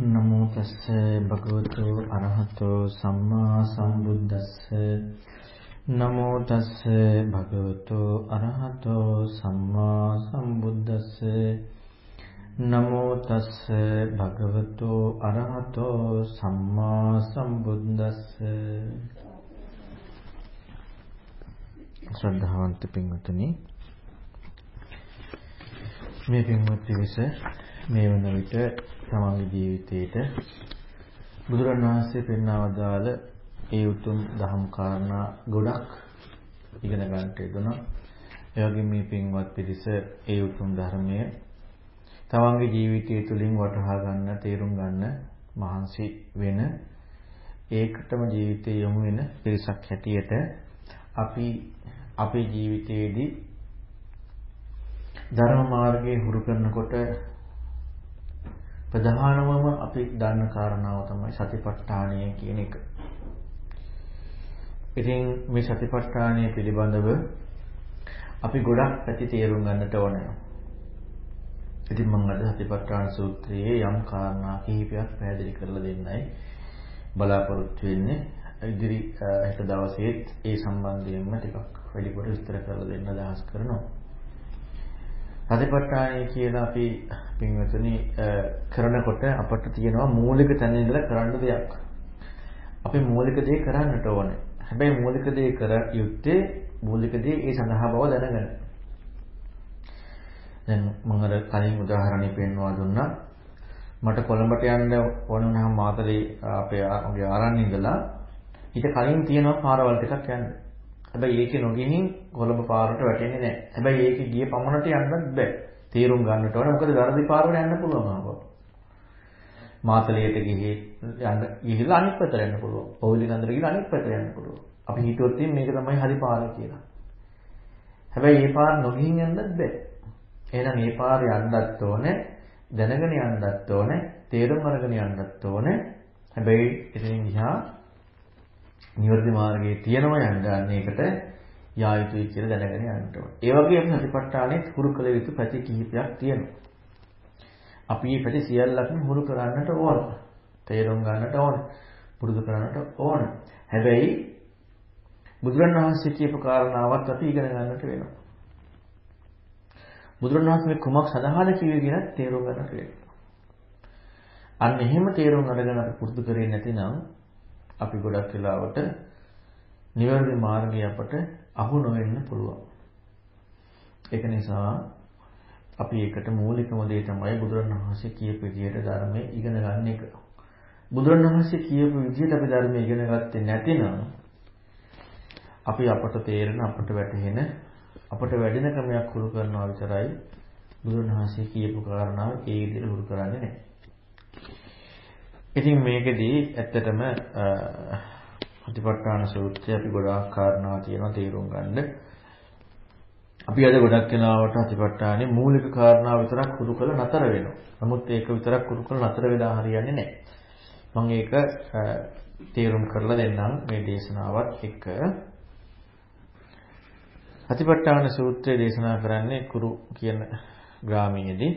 නමෝ තස්ස භගවතු අරහතෝ සම්මා සම්බුද්දස්ස. නමෝ තස්ස භගවතු අරහතෝ සම්මා සම්බුද්දස්ස. නමෝ තස්ස භගවතු අරහතෝ සම්මා සම්බුද්දස්ස. ශ්‍රද්ධාවන්ත පින්වතුනි මේ පින්වත් පිරිස මේ වන විට තමන්ගේ ජීවිතේට බුදුරණවහන්සේ පෙන්වවදාල ඒ උතුම් දහම් කාරණා ගොඩක් ඉගෙන ගන්නට යෙදුණා. ඒ වගේම මේ පින්වත් පිරිස ඒ උතුම් ධර්මය තමන්ගේ ජීවිතය තුළින් වටහා ගන්න, තේරුම් ගන්න මහන්සි වෙන ඒකටම ජීවිතේ යොමු වෙන පිරිසක් හැටියට අපි අපේ ජීවිතයේදී ධර්ම මාර්ගයේ හුරු කරනකොට ප්‍රධානවම අපි දන්න කාරණාව තමයි සතිපට්ඨානය කියන එක. ඉතින් මේ සතිපට්ඨානය පිළිබඳව අපි ගොඩක් පැති තේරුම් ගන්නට ඕනේ. ඉතින් මම අද සතිපට්ඨාන සූත්‍රයේ යම් කාරණා කිහිපයක් පැහැදිලි කරලා දෙන්නයි බලාපොරොත්තු වෙන්නේ. ඉදිරි හෙට දවසේත් ඒ සම්බන්ධයෙන්ම ටිකක් වැඩිපුර විස්තර කරලා දෙන්න අදහස් කරනවා. සතිපට්ඨානය කියලා අපි පින්වතුනි කරනකොට අපට තියෙනවා මූලික තැන ඉඳලා කරන්න දෙයක්. අපි මූලික දේ කරන්නට ඕනේ. හැබැයි මූලික දේ කර යුත්තේ මූලික දේ ඒ සඳහා බව දැනගෙන. දැන් මම අර කලින් උදාහරණයක් පෙන්වා දුන්නා. මට කොළඹට යන්න ඕන වුණාම මාතලේ අපේ මගේ ආරණ්‍ය ඉඳලා ඊට කලින් තියෙනවා පාරවල් ටිකක් යන්න. හැබැයි ඒකේ නොගිහින් කොළඹ පාරට වැටෙන්නේ නැහැ. හැබැයි ඒකේ ගිය පමණට යන්නත් බෑ. තීරුම් ගන්නට ඕනේ. මොකද වැරදි පාරවල යන්න පුළුවන් ආපහු. මාතලයට ගිහි යන්න ගිහිල්ලා අනිත් පැත්තට යන්න පුළුවන්. පොවිලි නන්දර ගිහිල්ලා අනිත් පැත්තට යන්න පුළුවන්. අපි හිතුවොත් මේක තමයි හරි පාර කියලා. හැබැයි මේ පාර නොගිහින් යන්නත් බෑ. එහෙනම් මේ පාර යන්නත් ඕනේ, දැනගෙන යන්නත් ඕනේ, තේරුම් අරගෙන යන්නත් ඕනේ. හැබැයි එතනින් ගියා නිවර්ති මාර්ගයේ තියෙනවා යන්න ගන්න එකට යා යුතුයි කියලා දැනගෙන යන්න ඕනේ. ඒ වගේම සතිපට්ඨානෙත් හුරු කළ යුතු පැති කිහිපයක් තියෙනවා. අපි මේ පැති සියල්ලක්ම හුරු කරන්නට ඕන. තේරුම් ගන්නට ඕන. පුරුදු කරන්නට ඕන. හැබැයි බුදුරණවහන්සේ කියපු කාරණාවත් අපි ඉගෙන ගන්නට වෙනවා. බුදුරණවහන්සේ මේ කුමක් සඳහාද කිව්වේ කියන තේරුම් ගන්නට වෙනවා. අන්න එහෙම තේරුම් අරගෙන අපි පුරුදු කරේ නැතිනම් අපි ගොඩක් වෙලාවට නිවැරදි මාර්ගය අපට අහු නොවෙන්න පුළුවන්. ඒක නිසා අපි ඒකට මූලිකම දේ තමයි බුදුරණවහන්සේ කියපු විදිහට ධර්මයේ ඉගෙන ගන්න එක. බුදුරණවහන්සේ කියපු විදිහට අපි ධර්මයේ ඉගෙන ගත්තේ නැතිනම් අපි අපට තේරෙන අපට වැටහෙන අපට වැඩෙන ක්‍රමයක් හුරු කරනවා විතරයි බුදුරණවහන්සේ කියපු කාරණාව ඒ විදිහට හුරු කරන්නේ නැහැ. ඉතින් මේකෙදී ඇත්තටම අතිපට්ඨාන සූත්‍රය අපි ගොඩාක් කාරණා තියෙනවා තේරුම් ගන්න. අපි අද ගොඩක් වෙලාවට අතිපට්ඨානේ මූලික කාරණා විතරක් හුරු කරලා නතර වෙනවා. නමුත් ඒක විතරක් හුරු කරලා නතර වෙලා හරියන්නේ නැහැ. මම ඒක තේරුම් කරලා දෙන්නම් මේ දේශනාවත් එක්ක. අතිපට්ඨාන සූත්‍රය දේශනා කරන්නේ කුරු කියන ග්‍රාමයේදී.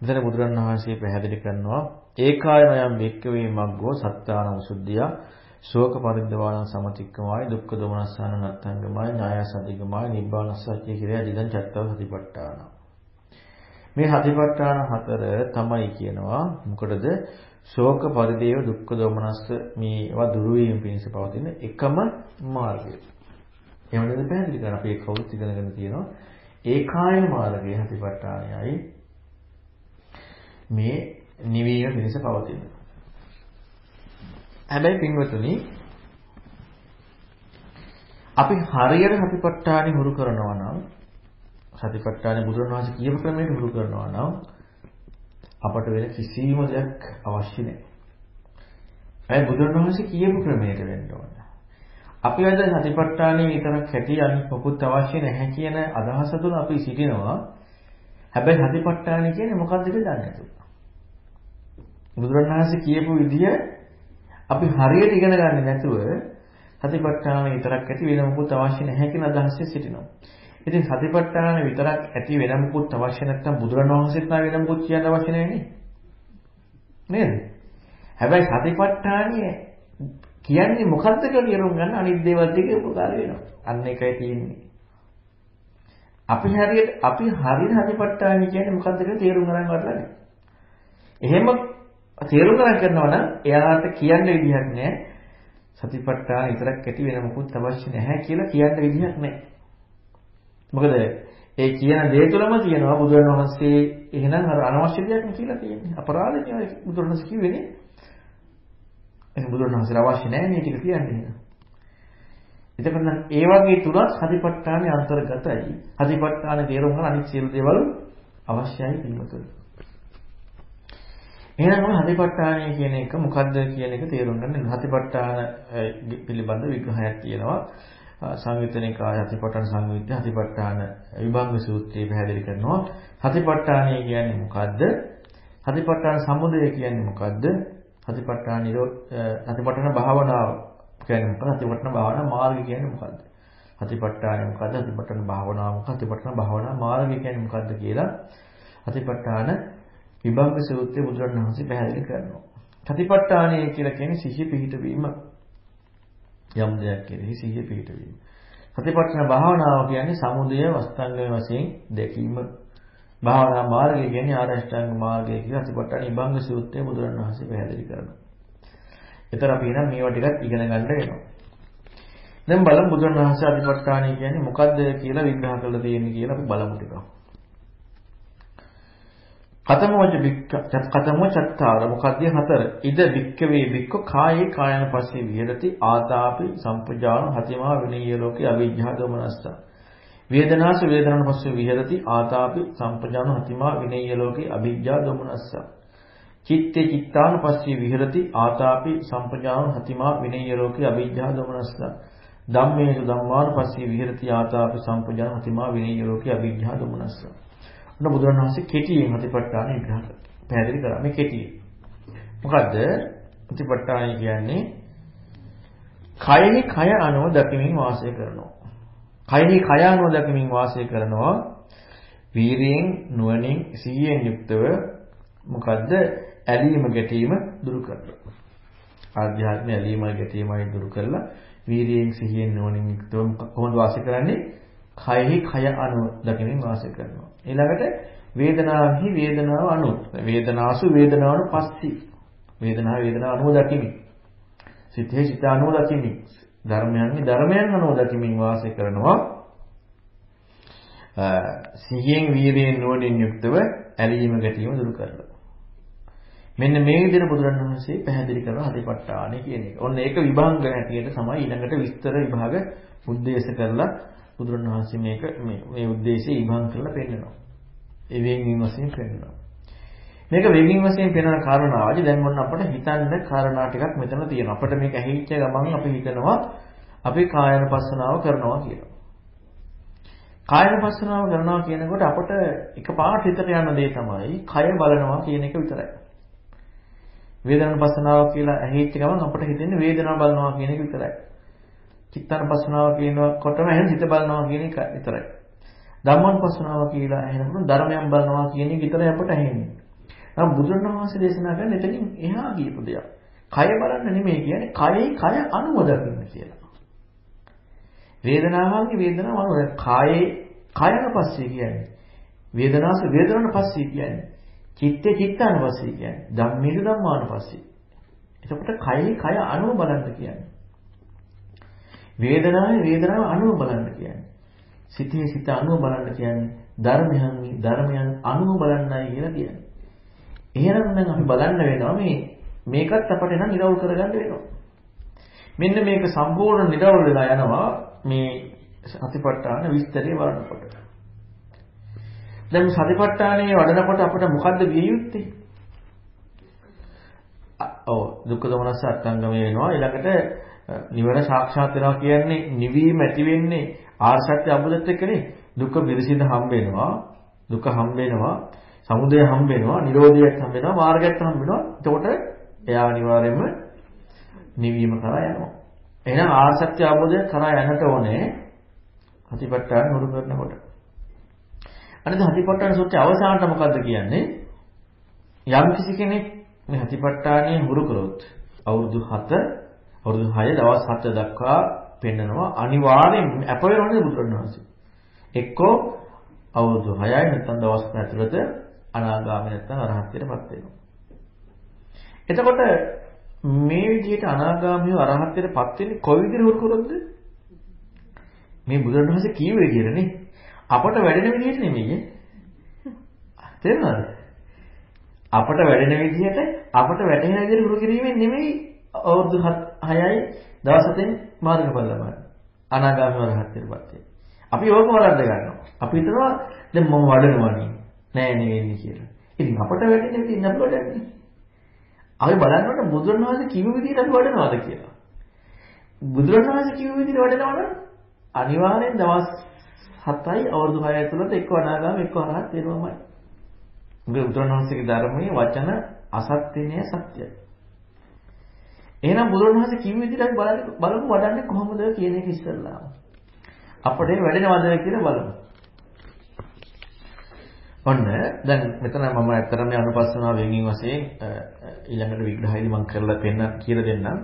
මෙතන බුදුරණවහන්සේ පැහැදිලි කරනවා ඒකායමයන් බික්කවේ මග්ගෝ සත්‍යාන උසුද්ධිය ශෝක පරිද්දවාන සමතික්කමයි දුක්ඛ දෝමනස්සාන නත්තංගමයි ඥායසතිගමයි නිබ්බානස්සත්‍ය කියලා දිගන් චත්තව සතිපට්ඨාන. මේ සතිපට්ඨාන හතර තමයි කියනවා. මොකටද? ශෝක පරිදේව දුක්ඛ දෝමනස්ස මේවා දුරු වීම පිණිස පවතින එකම මාර්ගය. එහෙම නේද පැහැදිලි කරලා අපි ඒක කවුරුත් ඉගෙනගෙන තියෙනවා. ඒකායන මාර්ගයේ සතිපට්ඨානයයි. මේ නිවීම පිණිස පවතින. හැබැයි පින්වතුනි අපි හරියට සතිපට්ඨානෙ හුරු කරනවා නම් සතිපට්ඨානෙ බුදුරණවහන්සේ කියපු ක්‍රමයට හුරු කරනවා නම් අපට වෙන කිසිම දෙයක් අවශ්‍ය නැහැ. ඒ බුදුරණවහන්සේ කියපු ක්‍රමයට වෙන්න ඕන. අපි අද සතිපට්ඨානෙ විතරක් හැටි අනිත් මොකුත් අවශ්‍ය නැහැ කියන අදහස තුන අපි සිටිනවා. හැබැයි සතිපට්ඨානෙ කියන්නේ මොකක්ද කියලා දන්නේ නැතුව. බුදුරණවහන්සේ කියපු විදිය අපි හරියට ඉගෙන ගන්නේ නැතුව සතිපට්ඨාන විතරක් ඇති වෙන මොකුත් අවශ්‍ය නැහැ කියන අදහසෙ සිටිනවා. ඉතින් සතිපට්ඨාන විතරක් ඇති වෙන මොකුත් අවශ්‍ය නැත්නම් බුදුරණවහන්සේත් නා වෙන මොකුත් කියන්න අවශ්‍ය නැහැ නේ. නේද? හැබැයි සතිපට්ඨානිය කියන්නේ මොකද්ද කියලා තේරුම් ගන්න අනිත් දේවල් ටික උපකාර වෙනවා. අන්න එකයි තියෙන්නේ. අපි හරියට අපි හරියට සතිපට්ඨානිය කියන්නේ මොකද්ද කියලා තේරුම් ගන්න වටලා නැහැ. එහෙම තේරුම් ගන්න කරනවා නම් එයාට කියන්න විදිහක් නැහැ. සතිපට්ඨාන විතරක් ඇති වෙන මොකුත් අවශ්‍ය නැහැ කියලා කියන්න විදිහක් නැහැ. මොකද ඒ කියන දේ තුළම තියෙනවා බුදුරණවහන්සේ එහෙනම් අර අනවශ්‍ය දෙයක් කියලා කියන්නේ. අපරාධනේ බුදුරණවහන්සේ කිව්වේ නේ. එහෙනම් බුදුරණවහන්සේට අවශ්‍ය නැහැ මේ ටික කියන්නේ. එතකොට නම් ඒ වගේ තුනක් හදිපට්ඨානේ අන්තර්ගතයි. හදිපට්ඨානේ තේරුම් ගන්න අනිත් සියලු දේවල් අවශ්‍යයි පිළිතුරු. එහෙනම් මොන හදිපට්ඨානය කියන එක මොකද්ද කියන එක තේරුම් ගන්න. හදිපට්ඨාන පිළිබඳ විග්‍රහයක් තියෙනවා. සංයුත්තනිකාය හතිපට්ඨාන සංයුත්තේ හතිපට්ඨාන විභංග සූත්‍රයේ පැහැදිලි කරනවා. හතිපට්ඨානය කියන්නේ මොකද්ද? හතිපට්ඨාන සමුදය කියන්නේ මොකද්ද? හතිපට්ඨාන නිරෝධ හතිපට්ඨාන භාවනාව කියන්නේ මොකක්ද හතිපට්ඨාන භාවනා මාර්ගය කියන්නේ මොකද්ද? හතිපට්ඨාන මොකද්ද? හතිපට්ඨාන භාවනාව මොකක්ද හතිපට්ඨාන භාවනා මාර්ගය කියන්නේ මොකද්ද කියලා. හතිපට්ඨාන විභංග සූත්‍රයේ බුදුරණවහන්සේ පැහැදිලි කරනවා හතිපට්ඨානය කියලා කියන්නේ සිහිය පිහිටවීම යම් දෙයක් කෙරෙහි සිහිය පිහිටවීම. සතිපට්ඨාන භාවනාව කියන්නේ සමුදය වස්තංගම වශයෙන් දැකීම. භාවනා මාර්ගය කියන්නේ ආරෂ්ඨාංග මාර්ගය කියලා සතිපට්ඨාන ඉබංග සූත්‍රයේ බුදුරණවහන්සේ පැහැදිලි කරනවා. ඒතර අපි නම් මේවා ටිකක් ඉගෙන ගන්න වෙනවා. දැන් බලමු බුදුරණවහන්සේ අතිපට්ඨානය කියන්නේ මොකද්ද කියලා විග්‍රහ කරලා තියෙන්නේ කියලා අපි බලමු ටිකක්. කතමෝච වික්ක කතමෝ චත්තාර මොකද්ද හතර? ඉද වික්කවේ වික්ක කායේ කායන පස්සේ විහෙරති. ආතාපි සම්පජාන හතිමා විනීය ලෝකේ අවිජ්ජා දෝමනස්ස. වේදනාස වේදනන පස්සේ විහෙරති. ආතාපි සම්පජාන හතිමා විනීය ලෝකේ අවිජ්ජා දෝමනස්ස. චිත්තේ චිත්තාන පස්සේ විහෙරති. ආතාපි සම්පජාන හතිමා විනීය ලෝකේ අවිජ්ජා දෝමනස්ස. ධම්මේසු ධම්මාන පස්සේ විහෙරති. ආතාපි සම්පජාන හතිමා විනීය ලෝකේ අවිජ්ජා දෝමනස්ස. ඔන්න බුදුරණවහන්සේ කෙටියෙන් අතිපට්ඨාන විග්‍රහ පැහැදිලි කරා. මේ කෙටියෙන්. මොකද්ද? අතිපට්ඨාන කියන්නේ කයෙහි කය අනුව දකිමින් වාසය කරනවා. කයෙහි කය අනුව දකිමින් වාසය කරනවා. වීරියෙන් නුවණින් සිහියෙන් යුක්තව මොකද්ද? ඇලීම ගැටීම දුරු කරනවා. ආධ්‍යාත්ම ඇලීම ගැටීමයි දුරු කරලා වීරියෙන් සිහියෙන් නුවණින් යුක්තව කොහොමද වාසය කරන්නේ? කයෙහි කය අනුව දකිමින් වාසය කරනවා. ඊළඟට වේදනාවහි වේදනාව අනුව. වේදනාසු වේදනාවන පස්සී වේදනාව වේදනාව අනුව දකිමි. සිතේ සිත අනුව දකිමි. ධර්මයන්හි ධර්මයන් අනුව දකිමින් වාසය කරනවා. සිහියෙන් වීරියෙන් නුවණින් යුක්තව ඇලීම ගැටීම දුරු කරනවා. මෙන්න මේ විදිහට බුදුරණවහන්සේ පැහැදිලි කරන හදිපට්ඨාන කියන එක. ඔන්න ඒක විභංග හැටියට තමයි ඊළඟට විස්තර විභාග උද්දේශ කරලා බුදුරණවහන්සේ මේක මේ මේ ಉದ್ದೇಶය ඉබන් කරලා පෙන්නනවා. ඒ වෙන්වීම වශයෙන් පෙන්නනවා. මේක වෙන්වීම වශයෙන් පෙන්වන කාරණාවදී දැන් මොන අපිට හිතන්න කාරණා ටිකක් මෙතන තියෙනවා. අපිට මේක ඇහිච්ච ගමන් අපි හිතනවා අපි කායන පස්සනාව කරනවා කියලා. කායන පස්සනාව කරනවා කියනකොට අපිට එකපාරට හිතට යන දේ තමයි කය බලනවා කියන එක විතරයි. වේදනාන පස්සනාව කියලා ඇහිච්ච ගමන් අපිට හිතෙන්නේ වේදනාව බලනවා කියන එක විතරයි. චිත්තානුපස්සනාව කියනකොටම එහෙනම් හිත බලනවා කියන එක විතරයි. ධම්මානුපස්සනාව කියලා එහෙනකොට ධර්මයන් බලනවා කියන එක විතරයි අපට ඇහෙන්නේ. නම් බුදුරණවහන්සේ දේශනා කරන්නේ එතනින් එහා ගියපු දෙයක්. කය බලන්න නෙමෙයි කියන්නේ කයයි කය අනුව දකින්න කියලා. වේදනාවන්ගේ වේදනාව අනුව කායේ කයන පස්සේ කියන්නේ. වේදනාස වේදනන පස්සේ කියන්නේ. චිත්තේ චිත්තාන පස්සේ කියන්නේ. ධම්මේද ධම්මාන පස්සේ. එතකොට කයයි කය අනුව බලන්න කියන්නේ. වේදනාවේ වේදනාව අනුව බලන්න කියන්නේ. සිතේ සිත අනුව බලන්න කියන්නේ ධර්මයන් ධර්මයන් අනුව බලන්නයි කියලා කියන්නේ. එහෙනම් නම් අපි බලන්න වෙනවා මේ මේකත් අපට නම් නිරවුල් කරගන්න වෙනවා. මෙන්න මේක සම්පූර්ණ නිරවුල් වෙලා යනවා මේ සතිපට්ඨාන විස්තරය වඩනකොට. දැන් සතිපට්ඨානයේ වඩනකොට අපිට මොකද්ද විය යුත්තේ? ඔව් දුක්ඛ දෝමනස්ස අත්ංගමය වෙනවා ඊළඟට නිවන සාක්ෂාත් වෙනවා කියන්නේ නිවීම ඇති වෙන්නේ ආර්සත්‍ය අබුදත් එක්කනේ. දුක පිරිසිඳ හම්බ වෙනවා. දුක හම්බ වෙනවා. සමුදය හම්බ වෙනවා. නිරෝධයත් හම්බ වෙනවා. මාර්ගයත් හම්බ වෙනවා. එතකොට එයා අනිවාර්යයෙන්ම නිවීම කරා යනවා. එහෙනම් ආර්සත්‍ය අබුදය කරා යන්නට ඕනේ හතිපට්ඨාන නුරු කරනකොට. අනිත් හතිපට්ඨාන සූත්‍රයේ අවසානට මොකද්ද කියන්නේ? යම් කිසි කෙනෙක් මේ හතිපට්ඨානය හුරු කරොත් අවුරුදු 7 අවුරුදු 6 දවස් 7 දක්වා පෙන්නනවා අනිවාර්යෙන් අප වෙනවනේ බුදුරණවහන්සේ. එක්කෝ අවුරුදු 6යි නැත්නම් දවස් 7 ඇතුළත අනාගාමී නැත්නම් අරහත්ත්වයටපත් වෙනවා. එතකොට මේ විදිහට අනාගාමීව අරහත්ත්වයටපත් වෙන්නේ කොයි විදිහට හුරු කරොත්ද? මේ බුදුරණවහන්සේ කීව විදිහටනේ අපට වැඩෙන විදිහට නෙමෙයි. තේරුණාද? අපට වැඩෙන විදිහට අපට වැටෙන විදිහට හුරු කිරීමෙන් නෙමෙයි අවුරුදු 6යි දවස් 7න් මාර්ගඵල ලබන්නේ. අනාගාමී වරහත්ත්වයටපත් වෙන්නේ. අපි ඕක වරද්ද ගන්නවා. අපි හිතනවා දැන් මම වඩනවනේ. නෑ නෙවෙයි කියලා. ඉතින් අපට වැටෙන විදිහ නබ වඩන්නේ. අපි බලනකොට බුදුරණවහන්සේ කිව්ව විදිහට අපි වඩනවාද කියලා. බුදුරණවහන්සේ කිව්ව විදිහට වඩනවා නම් අනිවාර්යෙන් දවස් 7යි අවුරුදු 6යි ඇතුළත එක්ක අනාගාමී එක්ක අරහත් වෙනවමයි. මොකද බුදුරණවහන්සේගේ ධර්මයේ වචන අසත්‍ය නෑ සත්‍යයි. එහෙනම් බුදුරණවහන්සේ කිව්ව විදිහට අපි බලමු වඩන්නේ කොහොමද කියන එක ඉස්සෙල්ලාම. අපිට වැඩෙනවද කියලා බලමු. ඔන්න දැන් මෙතන මම ඇත්තටම මේ අනුපස්සනාව වෙනින් වශයෙන් ඊළඟට විග්‍රහයේදී මම කරලා පෙන්න කියලා දෙන්නම්.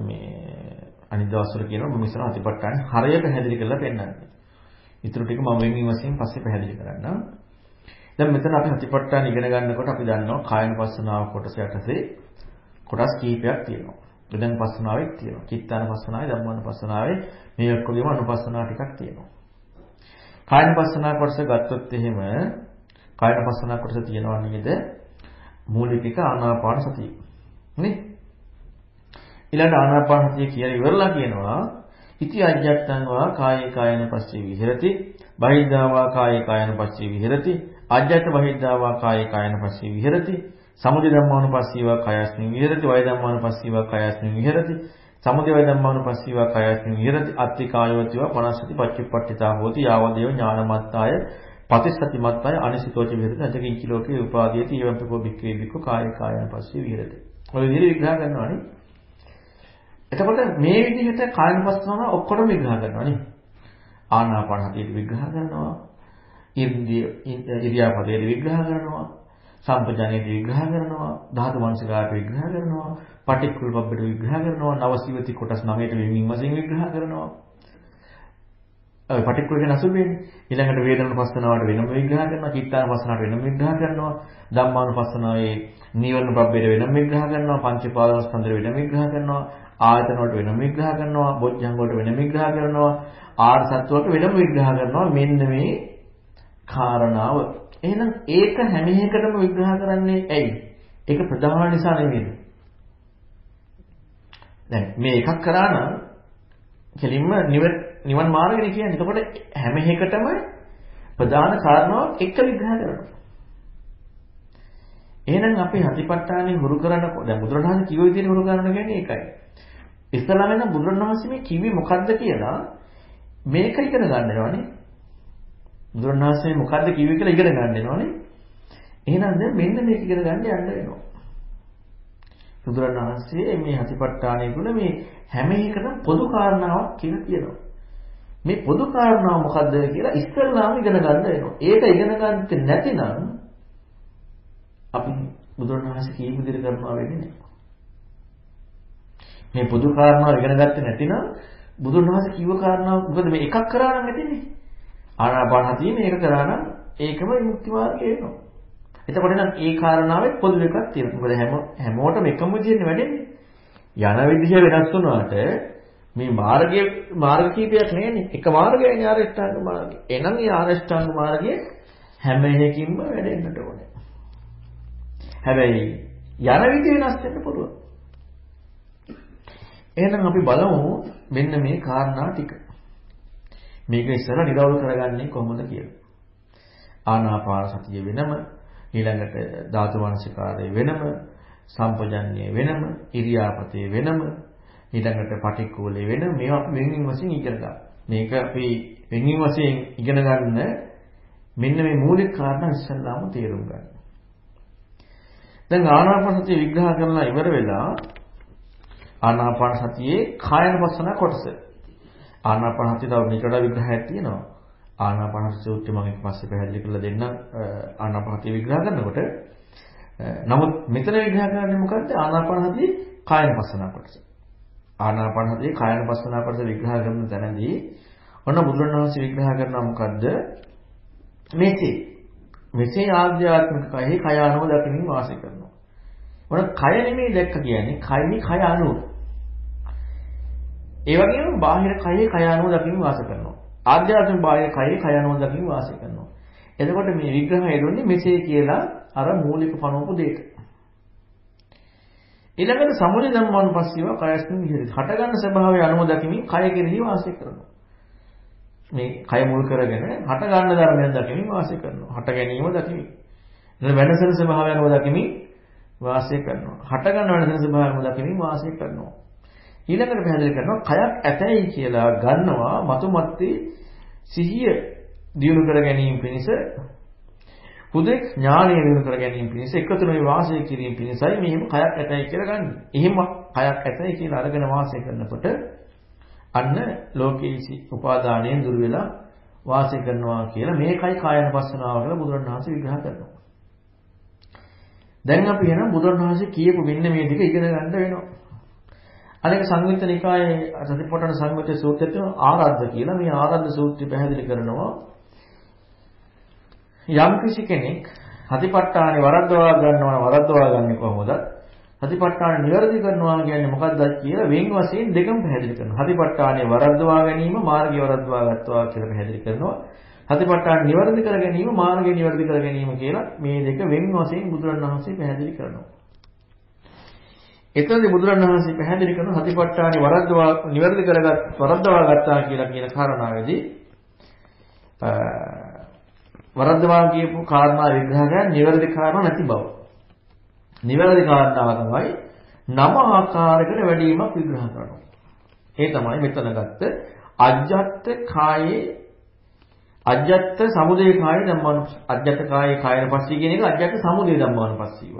මේ අනිත් දවස්වල කියනවා මම ඉස්සර අතිපට්ඨාන හරය පැහැදිලි කරලා පෙන්නන්නේ. ඊටු ටික මම වෙනින් වශයෙන් පස්සේ පැහැදිලි කරන්නම්. දැන් මෙතන අපි අතිපට්ඨාන ඉගෙන ගන්නකොට අපි දන්නවා කායනුපස්සනාව කොටස යටතේ කොටස් කීපයක් තියෙනවා. වේදනානුපස්සනාවෙත් තියෙනවා. චිත්තානුපස්සනාවේ ධම්මානුපස්සනාවේ මේ ඔක්කොගේම අනුපස්සනා ටිකක් තියෙනවා. කායනුපස්සනා කොටස ගත්තොත් එහෙම කායනුපස්සනා කොටස තියෙනවා නේද? මූලික එක ආනාපාන සතිය. නේ? ඊළඟ ආනාපාන සතිය කියලා ඉවරලා කියනවා ඉති අජ්ජත්තං වා කායේ කායන පස්සේ විහෙරති බහිද්ධා වා කායේ කායන පස්සේ විහෙරති අජ්ජත් බහිද්ධා වා කායේ කායන පස්සේ විහෙරති සමුදය ධම්මානුපස්සීවා කයස්මින් විහෙරති වය ධම්මානුපස්සීවා කයස්මින් විහෙරති. සමුදය වය ධම්මානුපස්සීවා කයස්මින් විහෙරති. අත්ති කායවතිවා පනස්සති පච්චුප්පට්ඨිතා හෝති යාවදේව ඥානමත්තාය පතිසතිමත්තාය අනිසිතෝච විහෙරති. අජකින් කිලෝකේ උපාදීයති ඊවම්පකෝ බික්කේ බික්කෝ කාය කායන පස්සේ විහෙරති. ඔය විදිහට විග්‍රහ කරනවානේ එතකොට මේ විදිහට කායනුපස්සනාව ඔක්කොම විග්‍රහ කරනවා නේ. ආනාපාන හතියට විග්‍රහ කරනවා. ඉන්ද්‍රිය ඉරියාපදයට විග්‍රහ කරනවා. සම්පජානයට විග්‍රහ කරනවා ධාතු මනසකාරට විග්‍රහ කරනවා පටික්කුල පබ්බට විග්‍රහ කරනවා නවසීවති කොටස් 9ට වෙනින් වශයෙන් විග්‍රහ කරනවා. ඔය පටික්කුල කියන අසුබේනේ ඊළඟට වේදනානුපස්සනාවට වෙනම විග්‍රහ කරනවා චිත්තානුපස්සනාවට වෙනම විග්‍රහ කරනවා ධම්මානුපස්සනාවේ නීවරණ පබ්බේට වෙනම විග්‍රහ කරනවා පංචපාදස්කන්ධයට වෙනම විග්‍රහ කරනවා ආයතන වලට වෙනම විග්‍රහ කරනවා බොජ්ජංග වලට වෙනම විග්‍රහ කරනවා ආර් සත්ව වලට වෙනම විග්‍රහ කරනවා මෙන්න මේ කාරණාව. එහෙනම් ඒක හැම එකටම විග්‍රහ කරන්නේ ඇයි? ඒක ප්‍රධාන නිසා නෙමෙයිද? දැන් මේ එකක් කරා නම් කෙලින්ම නිවන් මාර්ගය කියන්නේ. එතකොට හැම එකටම ප්‍රධාන කාරණාවක් එක විග්‍රහ කරනවා. එහෙනම් අපි හතිපට්ඨානෙ හුරු කරනකොට දැන් බුදුරණවහන්සේ කිව්ව විදිහට හුරු කරනවා කියන්නේ ඒකයි. ඉස්සලාම නම් බුදුරණවහන්සේ මේ කිව්වේ මොකද්ද කියලා මේක ඉගෙන ගන්න වෙනවනේ. බුදුරණවහන්සේ මොකද්ද කිව්වේ කියලා ඉගෙන ගන්න වෙනවනේ. එහෙනම් දැන් මෙන්න මේක ඉගෙන ගන්න යන්න වෙනවා. බුදුරණවහන්සේ මේ හතිපට්ඨානය තුළ මේ හැම එකටම පොදු කාරණාවක් කියලා කියනවා. මේ පොදු කාරණාව මොකද්ද කියලා ඉස්සෙල්ලාම ඉගෙන ගන්න වෙනවා. ඒක ඉගෙන ගන්නත් නැතිනම් අපි බුදුරණවහන්සේ කීප විදිහට කරනවා වෙන්නේ නැහැ. මේ පොදු කාරණාව ඉගෙන ගත්තේ නැතිනම් බුදුරණවහන්සේ කිව්ව කාරණාව මොකද මේ එකක් කරා නම් නැතිනේ. ආනාපාන සතිය මේක කරා නම් ඒකම විමුක්ති මාර්ගය වෙනවා. එතකොට නම් ඒ කාරණාවේ පොදු එකක් තියෙනවා. මොකද හැම හැමෝටම එකම විදිහට වැඩෙන්නේ. යන විදිහ වෙනස් වුණාට මේ මාර්ගයේ මාර්ග කීපයක් නෙවෙයි. එක මාර්ගයයි ආරෂ්ඨාංග මාර්ගය. එනම් ඒ ආරෂ්ඨාංග මාර්ගයේ හැම එකකින්ම වැඩෙන්නට ඕනේ. හැබැයි යන විදිහ වෙනස් වෙන්න පුළුවන්. එහෙනම් අපි බලමු මෙන්න මේ කාරණා ටික. මේක ඉස්සෙල්ලා නිරවුල් කරගන්නේ කොහොමද කියලා. ආනාපාන සතිය වෙනම ඊළඟට ධාතු මනසිකාරය වෙනම සම්පජන්ණය වෙනම ඉරියාපතේ වෙනම ඊළඟට පටික්කුලේ වෙන මේවා වෙනින් වශයෙන් ඉගෙන ගන්න. මේක අපි වෙනින් වශයෙන් ඉගෙන ගන්න මෙන්න මේ මූලික කාරණා ඉස්සෙල්ලාම තේරුම් ගන්න. දැන් ආනාපාන සතිය විග්‍රහ කරලා ඉවර වෙලා ආනාපාන සතියේ කායනපසන කොටස ආනාපානසතිය තව මේකට විග්‍රහයක් තියෙනවා. ආනාපානසති සූත්‍රය මම ඊට පස්සේ පැහැදිලි කරලා දෙන්නම් ආනාපානසතිය විග්‍රහ කරනකොට නමුත් මෙතන විග්‍රහ කරන්නේ මොකද්ද? ආනාපාන සතියේ කායන පස්සනා කොටස. ආනාපාන සතියේ කායන පස්සනා කොටස විග්‍රහ කරන තැනදී ඔන්න බුදුරණවහන්සේ විග්‍රහ කරනවා මොකද්ද? මෙසේ මෙසේ ආධ්‍යාත්මික කයෙහි කය අනුව දකිනින් වාසය කරනවා. ඔන්න කය නෙමෙයි දැක්ක කියන්නේ කයෙහි කය අනුව. ඒ වගේම බාහිර කයෙහි කය අනුව දකිනින් වාසය කරනවා. ආධ්‍යාත්මික බාහිර කයෙහි කය අනුව දකිනින් වාසය කරනවා. එතකොට මේ විග්‍රහය දුන්නේ මෙසේ කියලා අර මූලික පනෝපු දෙයට. ඊළඟට සමුදය ධම්මානුපස්සීව කයස්මින් විහෙරති. හටගන්න ස්වභාවය අනුව දකිමින් කය කෙරෙහි වාසය කරනවා. මේ කය මුල් කරගෙන හට ගන්න ධර්මයන් දකිමින් වාසය කරනවා. හට ගැනීම දකිමින්. එතන වෙනසන ස්වභාවය අනුව දකිමින් වාසය කරනවා. හට ගන්න වෙනසන ස්වභාවය අනුව දකිමින් වාසය කරනවා. ඊළඟට පැහැදිලි කරනවා කයක් ඇතැයි කියලා ගන්නවා මතු මත්තේ සිහිය දියුණු කර ගැනීම පිණිස හුදෙක් ඥානය දිනු කර ගැනීම පිණිස එකතු වෙයි වාසය කිරීම පිණිසයි මෙහෙම කයක් ඇතයි කියලා ගන්න. එහෙම කයක් ඇතයි කියලා අරගෙන වාසය කරනකොට අන්න ලෝකේසි උපාදානයෙන් දුර වෙලා වාසය කරනවා කියලා මේකයි කායන පස්සනාව කියලා බුදුරණවහන්සේ විග්‍රහ කරනවා. දැන් අපි එන බුදුරණවහන්සේ කියපු මෙන්න මේ ටික ඉගෙන ගන්න වෙනවා. අනේක සංයුත්ත නිකායේ සතිපට්ඨාන සංයුත්තේ සූත්‍රය තියෙනවා ආරාධ්‍ය කියලා. මේ ආරාධ්‍ය සූත්‍රය පැහැදිලි කරනවා යම් කිසි කෙනෙක් සතිපට්ඨානෙ වරද්දවා ගන්නවා වරද්දවා ගන්නේ කොහොමද? සතිපට්ඨාන નિවර්දි කරනවා කියන්නේ මොකක්ද කියලා වෙන් වශයෙන් දෙකම පැහැදිලි කරනවා. සතිපට්ඨානෙ වරද්දවා ගැනීම මාර්ගය වරද්දවා ගන්නවා කියලා පැහැදිලි කරනවා. සතිපට්ඨාන નિවර්දි කර ගැනීම මාර්ගය નિවර්දි කර ගැනීම කියලා මේ දෙක වෙන් වශයෙන් බුදුරණවහන්සේ පැහැදිලි කරනවා. එතනදී බුදුරණවහන්සේ පැහැදිලි කරන සතිපට්ඨානේ වරද්දවා નિවර්දි කරගත් වරද්දවා ගත්තා කියලා කියන කාරණාවේදී වරද්දවා කියපු කාරණා විග්‍රහ කරන්නේ નિවර්දි කාරණා නැති බව. නිවැරදි කාරණාව තමයි නම ආකාරයකට වැඩිවීමක් විග්‍රහ කරනවා. ඒ තමයි මෙතන ගත්ත අජ්ජත් කායේ අජ්ජත් සමුදේ කායේ ධම්මාන අජ්ජත් කායේ කායන පස්සී කියන එක අජ්ජත් සමුදේ ධම්මාන පස්සීව.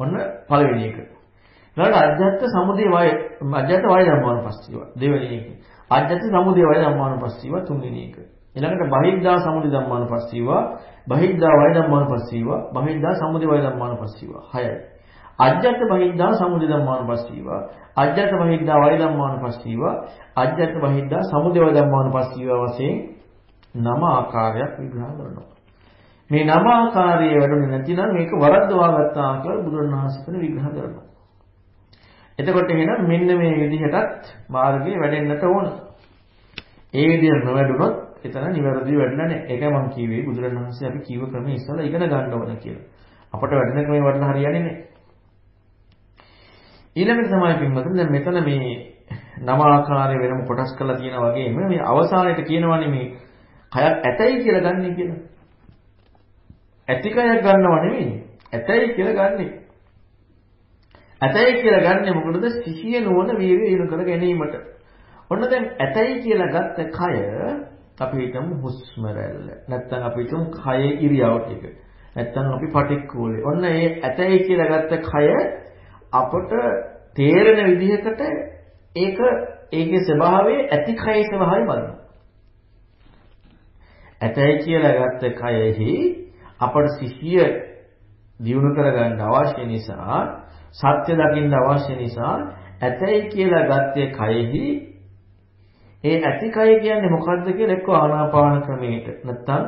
ඔන්න පළවෙනි එක. ඊළඟට අජ්ජත් සමුදේ වය අජ්ජත් වය ධම්මාන පස්සීව. දෙවෙනි එක. අජ්ජත් සමුදේ වය ධම්මාන පස්සීව තුන්වෙනි එක. ඊළඟට බහිද්ධා සමුදේ ධම්මාන පස්සීව බහිද්ධා වය ධම්මාන පස්සීව බහිද්ධා සමුදේ වය ධම්මාන පස්සීව 6යි. අජ්ජත් බහිද්දා සමුදය ධම්මානුපස්සීවා අජ්ජත් බහිද්දා වය ධම්මානුපස්සීවා අජ්ජත් බහිද්දා සමුදය ධම්මානුපස්සීවා වශයෙන් නම ආකාරයක් විග්‍රහ කරනවා මේ නම ආකාරයේ වැඩුණේ නැතිනම් මේක වරද්දවා ගත්තා කියලා බුදුරණවහන්සේ කියන විග්‍රහ කරනවා එතකොට එහෙනම් මෙන්න මේ විදිහටත් මාර්ගයේ වැඩෙන්නට ඕන ඒ විදිහට නොවැඩුනොත් එතන නිවැරදිව වැඩිලා නැහැ ඒකයි මම කිව්වේ බුදුරණවහන්සේ අපි කිව්ව ක්‍රමයේ ඉස්සලා ඉගෙන ගන්න ඕන කියලා අපට වැඩෙන ක්‍රමේ වඩලා හරියන්නේ නැහැ ඊළඟට තමයි පින්වතුනි දැන් මෙතන මේ නම ආකාරය වෙනම කොටස් කරලා තියෙනා වගේම මේ අවසානයේට කියනවනේ මේ කයක් ඇතයි කියලා ගන්න කියලා. ඇති කයක් ගන්නව නෙමෙයි. ඇතයි කියලා ගන්නෙ. ඇතයි කියලා ගන්නෙ මොකටද? සිහිය නුවණ වීර්යය දිනු කර ගැනීමට. ඔන්න දැන් ඇතයි කියලා ගත්ත කය අපි හිතමු හුස්ම රැල්ල. නැත්තම් අපි හිතමු කයේ ඉරියව් ටික. නැත්තම් අපි පටික්කුලේ. ඔන්න ඒ ඇතයි කියලා ගත්ත කය අපට තේරෙන විදිහකට ඒක ඒකේ ස්වභාවය ඇති කයේ ස්වභාවය බලනවා. ඇතයි කියලා ගත්ත කයෙහි අපට සිහිය දියුණු කරගන්න අවශ්‍ය නිසා සත්‍ය දකින්න අවශ්‍ය නිසා ඇතයි කියලා ගත්තේ කයෙහි ඒ ඇති කය කියන්නේ මොකද්ද කියලා එක්ක ආනාපාන ක්‍රමයට නැත්තම්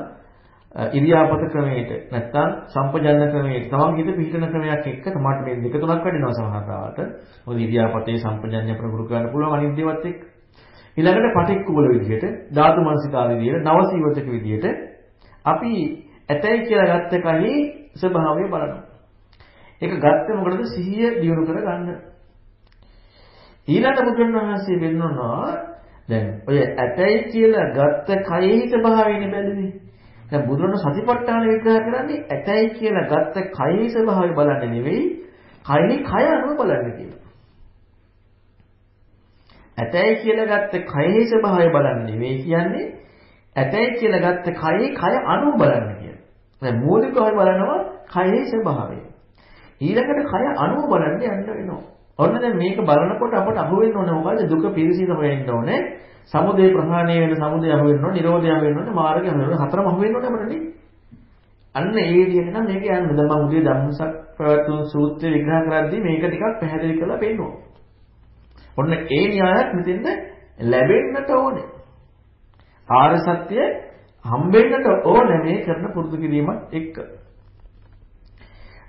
ඉරියාපත ක්‍රමයට නැත්නම් සම්පජන්න ක්‍රමයට තමන් හිත පිහිටන ක්‍රමයක් එක්ක තමයි මේ දෙක තුනක් වැඩිනවා සමහරවට. මොකද ඉරියාපතේ සම්පජන්‍ය ප්‍රගුරු කරන්න පුළුවන් අනිත් දේවත් එක්ක. ඊළඟට පටික්කුල විදිහට ධාතු මනසිකාර විදිහට නවසීවතක විදිහට අපි ඇතයි කියලා ගත්ත කලී ස්වභාවය බලනවා. ඒක ගත්තේ මොකටද සිහිය දියුණු කර ගන්න. ඊළඟ බුදුරණවහන්සේ වෙන්නනවා දැන් ඔය ඇතයි කියලා ගත්ත කයෙහි ස්වභාවයනේ බැලුවේ. දැන් බුදුරණ සතිපට්ඨාන විග්‍රහ කරන්නේ ඇතයි කියලා ගත්ත කයේ ස්වභාවය බලන්නේ නෙවෙයි, කයේ කය අනුව බලන්නේ කියලා. ඇතයි කියලා ගත්ත කයේ ස්වභාවය බලන්නේ නෙවෙයි කියන්නේ ඇතයි කියලා ගත්ත කයේ කය අනුව බලන්නේ කියලා. දැන් මූලිකව බලනවා කයේ ස්වභාවය. ඊළඟට කය අනුව බලන්න යන්න වෙනවා. ඔන්න දැන් මේක බලනකොට අපට අහු වෙන්න ඕනේ මොකද්ද දුක පිරිසිදම වෙන්න ඕනේ සමුදය ප්‍රහාණය වෙන සමුදය අහු වෙන්න ඕනේ, නිරෝධය අහු වෙන්න ඕනේ, මාර්ගය අහු වෙන්න ඕනේ, හතරම අහු වෙන්න ඕනේ අපිට නේ. අන්න ඒ විදිහට නම් මේක යන්නේ. දැන් මම උදේ ධම්මසක් ප්‍රවතුන් සූත්‍රය විග්‍රහ කරද්දී මේක ටිකක් පැහැදිලි කරලා පෙන්නනවා. ඔන්න ඒ න්‍යායත් මෙතෙන්ද ලැබෙන්නට ඕනේ. ආර්ය සත්‍ය හම්බෙන්නට ඕනේ මේ කරන පුරුදු කිරීමත් එක්ක.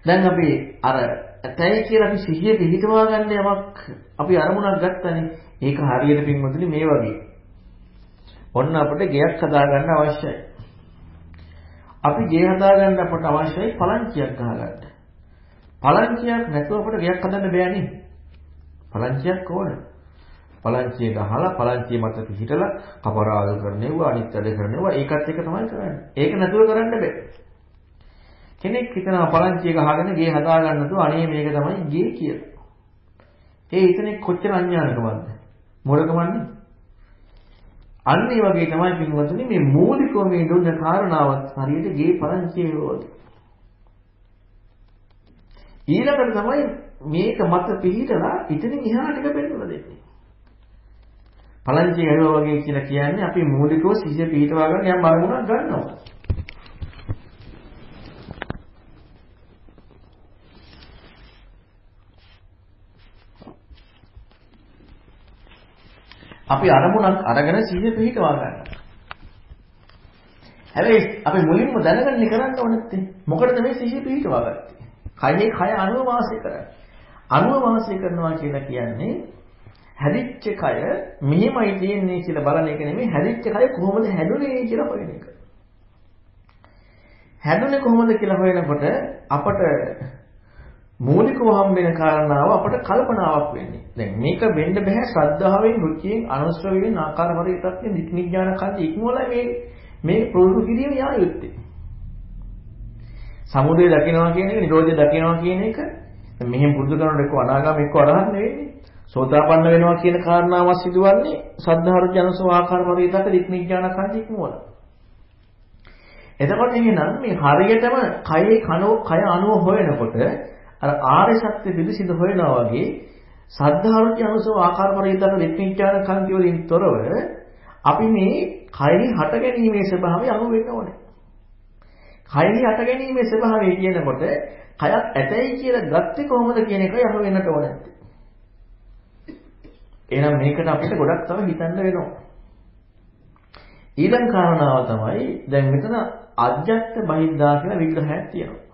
දැන් අපි අර ඇතයි කියලා අපි සිහිය පිහිටවා ගන්න යමක් අපි අරමුණක් ගත්තනේ. ඒක හරියට පින්වතුනි මේ වගේ. ඔන්න අපිට ගෙයක් හදාගන්න අවශ්‍යයි. අපි ගේ හදාගන්න අපට අවශ්‍යයි පලංචියක් ගහගන්න. පලංචියක් නැතුව අපිට ගෙයක් හදන්න බෑනේ. පලංචියක් ඕනේ. පලංචිය ගහලා පලංචිය මත පිහිටලා කපරාදු කරනෙව්වා අනිත් වැඩ කරනෙව්වා ඒකත් එක තමයි කරන්නේ. ඒක නැතුව කරන්න බෑ. කෙනෙක් හිතනවා පලංචිය ගහගෙන ගේ හදා ගන්න තු අනේ මේක තමයි ගේ කියලා. ඒ හිතන්නේ කොච්චර අඥානකමක්ද? මොඩකමන්නේ? අන්න ඒ වගේ තමයි පින්වතුනි මේ මූලිකව මේ දුන්න කාරණාවත් හරියට ගේ පලංචිය වගේ. ඊළඟට තමයි මේක මත පිළිහිටලා ඉතින් එහාට එක පෙන්නලා දෙන්නේ. පලංචි හැරුවා වගේ කියලා කියන්නේ අපි මූලිකව සිහිය පිහිටවා ගන්න යම් අරමුණක් ගන්නවා. අපි අරමුණක් අරගෙන සිහිය පිහිටවා ගන්නවා. හැබැයි අපි මුලින්ම දැනගන්න කරන්න ඕනේ මොකටද මේ සිහිය පිහිටවා ගත්තේ? කයේ කය අනුව වාසය කරන්නේ. අනුව වාසය කරනවා කියලා කියන්නේ හැදිච්ච කය මෙහෙමයි තියෙන්නේ කියලා බලන එක නෙමෙයි හැදිච්ච කය කොහොමද හැදුනේ කියලා හොයන එක. හැදුනේ කොහොමද කියලා හොයනකොට අපට මූලිකව හම්බෙන කාරණාව අපට කල්පනාවක් වෙන්නේ. දැන් මේක වෙන්න බෑ ශ්‍රද්ධාවෙන්, රුචියෙන්, අනුශ්‍රවයෙන්, ආකාර පරිවිතක්යෙන්, නිඥාන කන්ති ඉක්මවලා මේ මේ ප්‍රවෘත්ති කිරීම යා යුත්තේ. සමුදය දකිනවා කියන එක, නිරෝධය දකිනවා කියන එක මෙහෙම පුරුදු කරනකොට එක්ක අනාගාම එක්ක අරහත් නෙවෙයි. සෝතාපන්න වෙනවා කියන කාරණාව සිදුවන්නේ සද්ධාරු ජනසෝ ආකාර පරිවිතක විඥාන කන්දික් මොන. එතකොට එහෙනම් මේ හරියටම කයේ කනෝ කය අනුව හොයනකොට අර ආර්ය සත්‍ය පිළිසිඳ හොයනවා වගේ සද්ධාරු ජනසෝ ආකාර පරිවිතක විඥාන කන්ති වලින් තොරව අපි මේ කයෙහි හට ගැනීමේ ස්වභාවය අනුව වෙන්න ඕනේ. කයෙහි හට ගැනීමේ ස්වභාවය කියනකොට කයක් ඇතයි කියලා ගත්තේ කොහොමද කියන එකයි අහු වෙන්නට ඕනේ. එහෙනම් මේකට අපිට ගොඩක් තව හිතන්න වෙනවා. ඊළඟ කාරණාව තමයි දැන් මෙතන අජ්ජත් බහිද්දා කියලා විග්‍රහයක් තියෙනවා.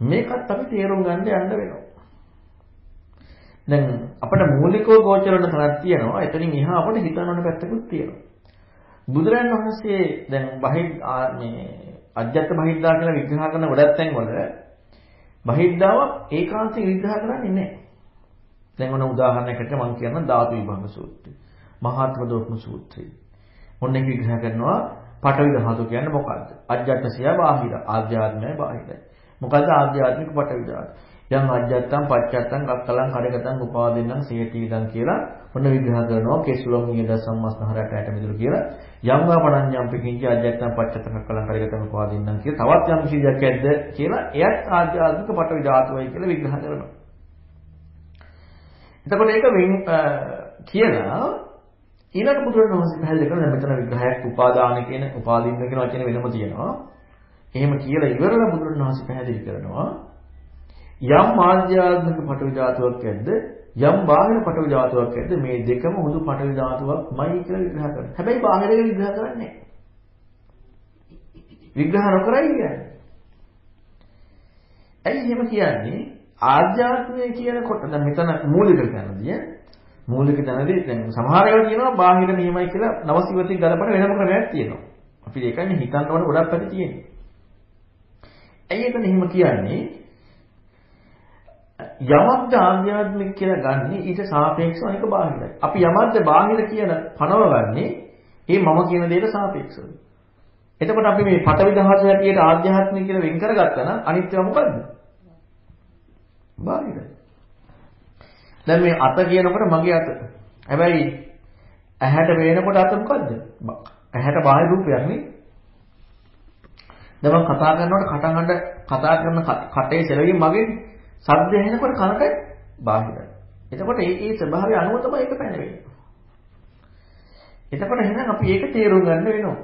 මේකත් අපි තේරුම් ගන්න යන්න වෙනවා. දැන් අපිට මූලිකව ගෝචර වෙන තරක් තියෙනවා. එතනින් එහා අපිට හිතන්න ඕන පැත්තකුත් තියෙනවා. බුදුරජාණන් වහන්සේ දැන් බහිද් මේ අජ්ජත් බහිද්දා කියලා විග්‍රහ කරන ගොඩක් තැන්වල බහිද්ධාව ඒකාන්තයෙන් විග්‍රහ කරන්නේ නැහැ. දැන් ඔන්න උදාහරණයකට මම කියන ධාතු විභංග සූත්‍රය. මහාත්ම දෝත්ම සූත්‍රය. ඔන්න ඒක විග්‍රහ කරනවා පඨවි ධාතු කියන්නේ මොකක්ද? අජ්ජත්සිය බාහිර ආධ්‍යාත්මය බාහිරයි. මොකද ආධ්‍යාත්මික පඨවි ධාතු. යම් අජ්ජත්තම් පච්චත්තම් කක්කලං කඩකතං උපාදින්නම් සියතිදං කියලා ඔන්න විග්‍රහ කරනවා කේසුලම් නියද සම්මස්නහරට ඇට මිදුළු කියලා යම් වාපණඤ්ඤම් පිකින්ච අජ්ජත්තම් පච්චත්තම් කක්කලං කඩකතං උපාදින්නම් කියලා තවත් යම් කිසියක් ඇද්ද කියලා එයත් ආධ්‍යාත්මික පඨවි ධාතුවයි කියලා විග්‍රහ කරනවා. එතකොට ඒක වෙන් කියලා ඊළඟ බුදුරණවහන්සේ පැහැදිලි කරනවා මෙතන විග්‍රහයක් උපාදාන කියන උපාදින්න කියන වචනේ වෙනම තියෙනවා. එහෙම කියලා ඉවරලා බුදුරණවහන්සේ පැහැදිලි කරනවා යම් ආධ්‍යාත්මික පටවි ධාතුවක් ඇද්ද යම් බාහිර පටවි ධාතුවක් ඇද්ද මේ දෙකම හුදු පටවි ධාතුවක්මයි කියලා විග්‍රහ කරනවා. හැබැයි බාහිර එක විග්‍රහ කරන්නේ විග්‍රහ නොකරයි කියන්නේ. ඇයි එහෙම කියන්නේ? ආධ්‍යාත්මය කියනකොට දැන් මෙතන මූලික තැනදී මූලික තැනදී දැන් සමහර ඒවා කියනවා බාහිර නියමයි කියලා නවසිවතින් ගලපන වෙනම ක්‍රමයක් තියෙනවා. අපි ඒකන්නේ හිතන්න ඕන ගොඩක් පැති තියෙන්නේ. ඇයි එතන එහෙම කියන්නේ? යමක්ද ආධ්‍යාත්මික කියලා ගන්නෙ ඊට සාපේක්ෂව අනික බාහිරයි. අපි යමක්ද බාහිර කියන පනවගන්නේ ඒ මම කියන දෙයට සාපේක්ෂව. එතකොට අපි මේ පටවි දහස හැටියට ආධ්‍යාත්මික කියලා වෙන් කරගත්තා නම් අනිත්‍ය මොකද්ද? බාහිරයි. දැන් මේ අත කියනකොට මගේ අත. හැබැයි ඇහැට පේනකොට අත මොකද්ද? ඇහැට බාහිර රූපයක් නේ. දැන් මම කතා කරනකොට කටහඬ කතා කරන කටේ සෙලවීම මගේනේ. සද්ද ඇහෙනකොට කනට බාහිරයි. එතකොට ඒ ඒ ස්වභාවය අනුව තමයි ඒක පැනවෙන්නේ. එතකොට එහෙනම් අපි ඒක තේරුම් ගන්න වෙනවා.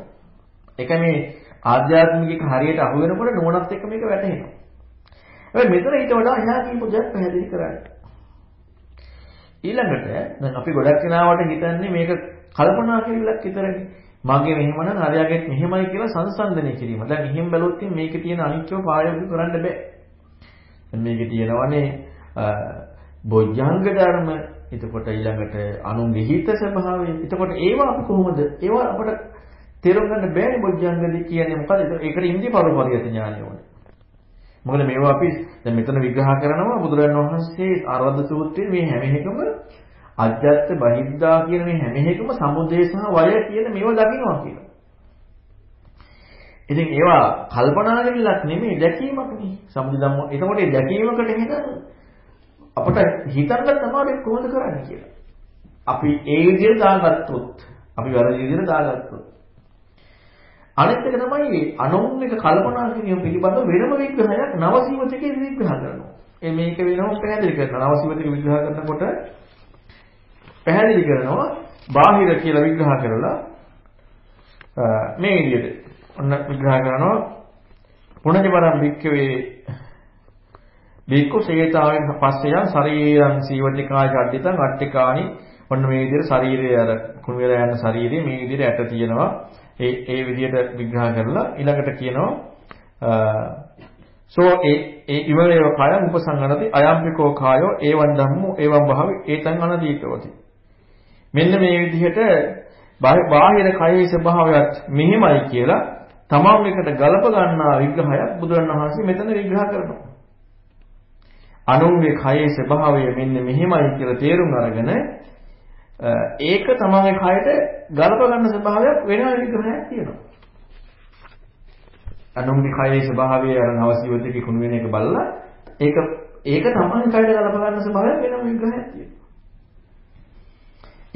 ඒක මේ ආධ්‍යාත්මික හරියට අහු වෙනකොට නුවණත් එක්ක මේක වැටහෙනවා. හැබැයි මෙතන ඊට වඩා එහා කියපු දෙයක් පැහැදිලි කරන්නේ. ඊළඟට දැන් අපි ගොඩක් කෙනාවට හිතන්නේ මේක කල්පනා කිරීමක් විතරනේ. මගේ මෙහෙමනම් අරයාගෙත් මෙහෙමයි කියලා සංසන්දනය කිරීම. දැන් එහෙම බැලුවොත් මේකේ තියෙන අනිත්‍යව ප්‍රායෝගික කරන්න බෑ. දැන් මේකේ තියෙනවනේ බොජ්ජංග ධර්ම එතකොට ඊළඟට අනුනිහිත ස්වභාවය. එතකොට ඒවා අපි කොහොමද? ඒවා අපට තේරුම් ගන්න බෑනේ බොජ්ජංගදී කියන්නේ මොකද? ඒකට ඉන්දිය පරිපරියත ඥානය ඕනේ. මොකද මේවා අපි දැන් මෙතන විග්‍රහ කරනවා බුදුරජාණන් වහන්සේ ආරවද්ද සූත්‍රයේ මේ හැම එකම අජ්ජත් බහිද්දා කියන මේ හැම එකම සමුදේ සහ වය කියන මේවා දකින්නවා කියලා. ඉතින් ඒවා කල්පනා කරලක් නෙමෙයි දැකීමක් නේ. සමුදේ ධම්ම. එතකොට ඒ දැකීමකට එහෙනම් අපට හිතන්න තමයි කොහොමද කරන්නේ කියලා. අපි ඒ විදිහට දාගත්තොත් අපි වැරදි විදිහට දාගත්තොත් අනිත් එක තමයි අනුන් එක කල්පනා කිරීම පිළිබඳව වෙනම විග්‍රහයක් නවසීවතකේ විග්‍රහ කරනවා. ඒ මේක වෙනම පැහැදිලි කරනවා. නවසීවතක විග්‍රහ කරනකොට පැහැදිලි කරනවා බාහිර කියලා විග්‍රහ කරලා මේ විදිහට. ඔන්න විග්‍රහ කරනවා පුණජ පරම් වික්කවේ බික්කු සේතාවෙන් පස්සෙයන් ශරීරං සීවටිකාය චඩ්ඩිතං අට්ටිකානි ඔන්න මේ විදිහට ශරීරය අර කුණු වෙලා යන ශරීරය මේ විදිහට ඇට තියෙනවා. ඒ ඒ විදිහට විග්‍රහ කරලා ඊළඟට කියනවා සෝ ඒ ඒ ඉවරේව කායං උපසංගනති අයම්පිකෝ කායෝ ඒවං ධම්මෝ ඒවං භාවි ඒතං අනදීතෝති මෙන්න මේ විදිහට බාහිර කයේ ස්වභාවයත් මෙහිමයි කියලා තමන් එකට ගලප ගන්නා විග්‍රහයක් බුදුරණවහන්සේ මෙතන විග්‍රහ කරනවා අනුන්ගේ කයේ ස්වභාවය මෙන්න මෙහෙමයි කියලා තේරුම් අරගෙන ඒක තමන්ගේ කයට ගලප ගන්න ස්වභාවයක් වෙන විග්‍රහයක් තියෙනවා. අනුන්ගේ කයේ ස්වභාවය අර නවසීවතේ කුණු වෙන එක බලලා ඒක ඒක තමන්ගේ කයට ගලප ගන්න ස්වභාවයක් වෙන විග්‍රහයක් තියෙනවා.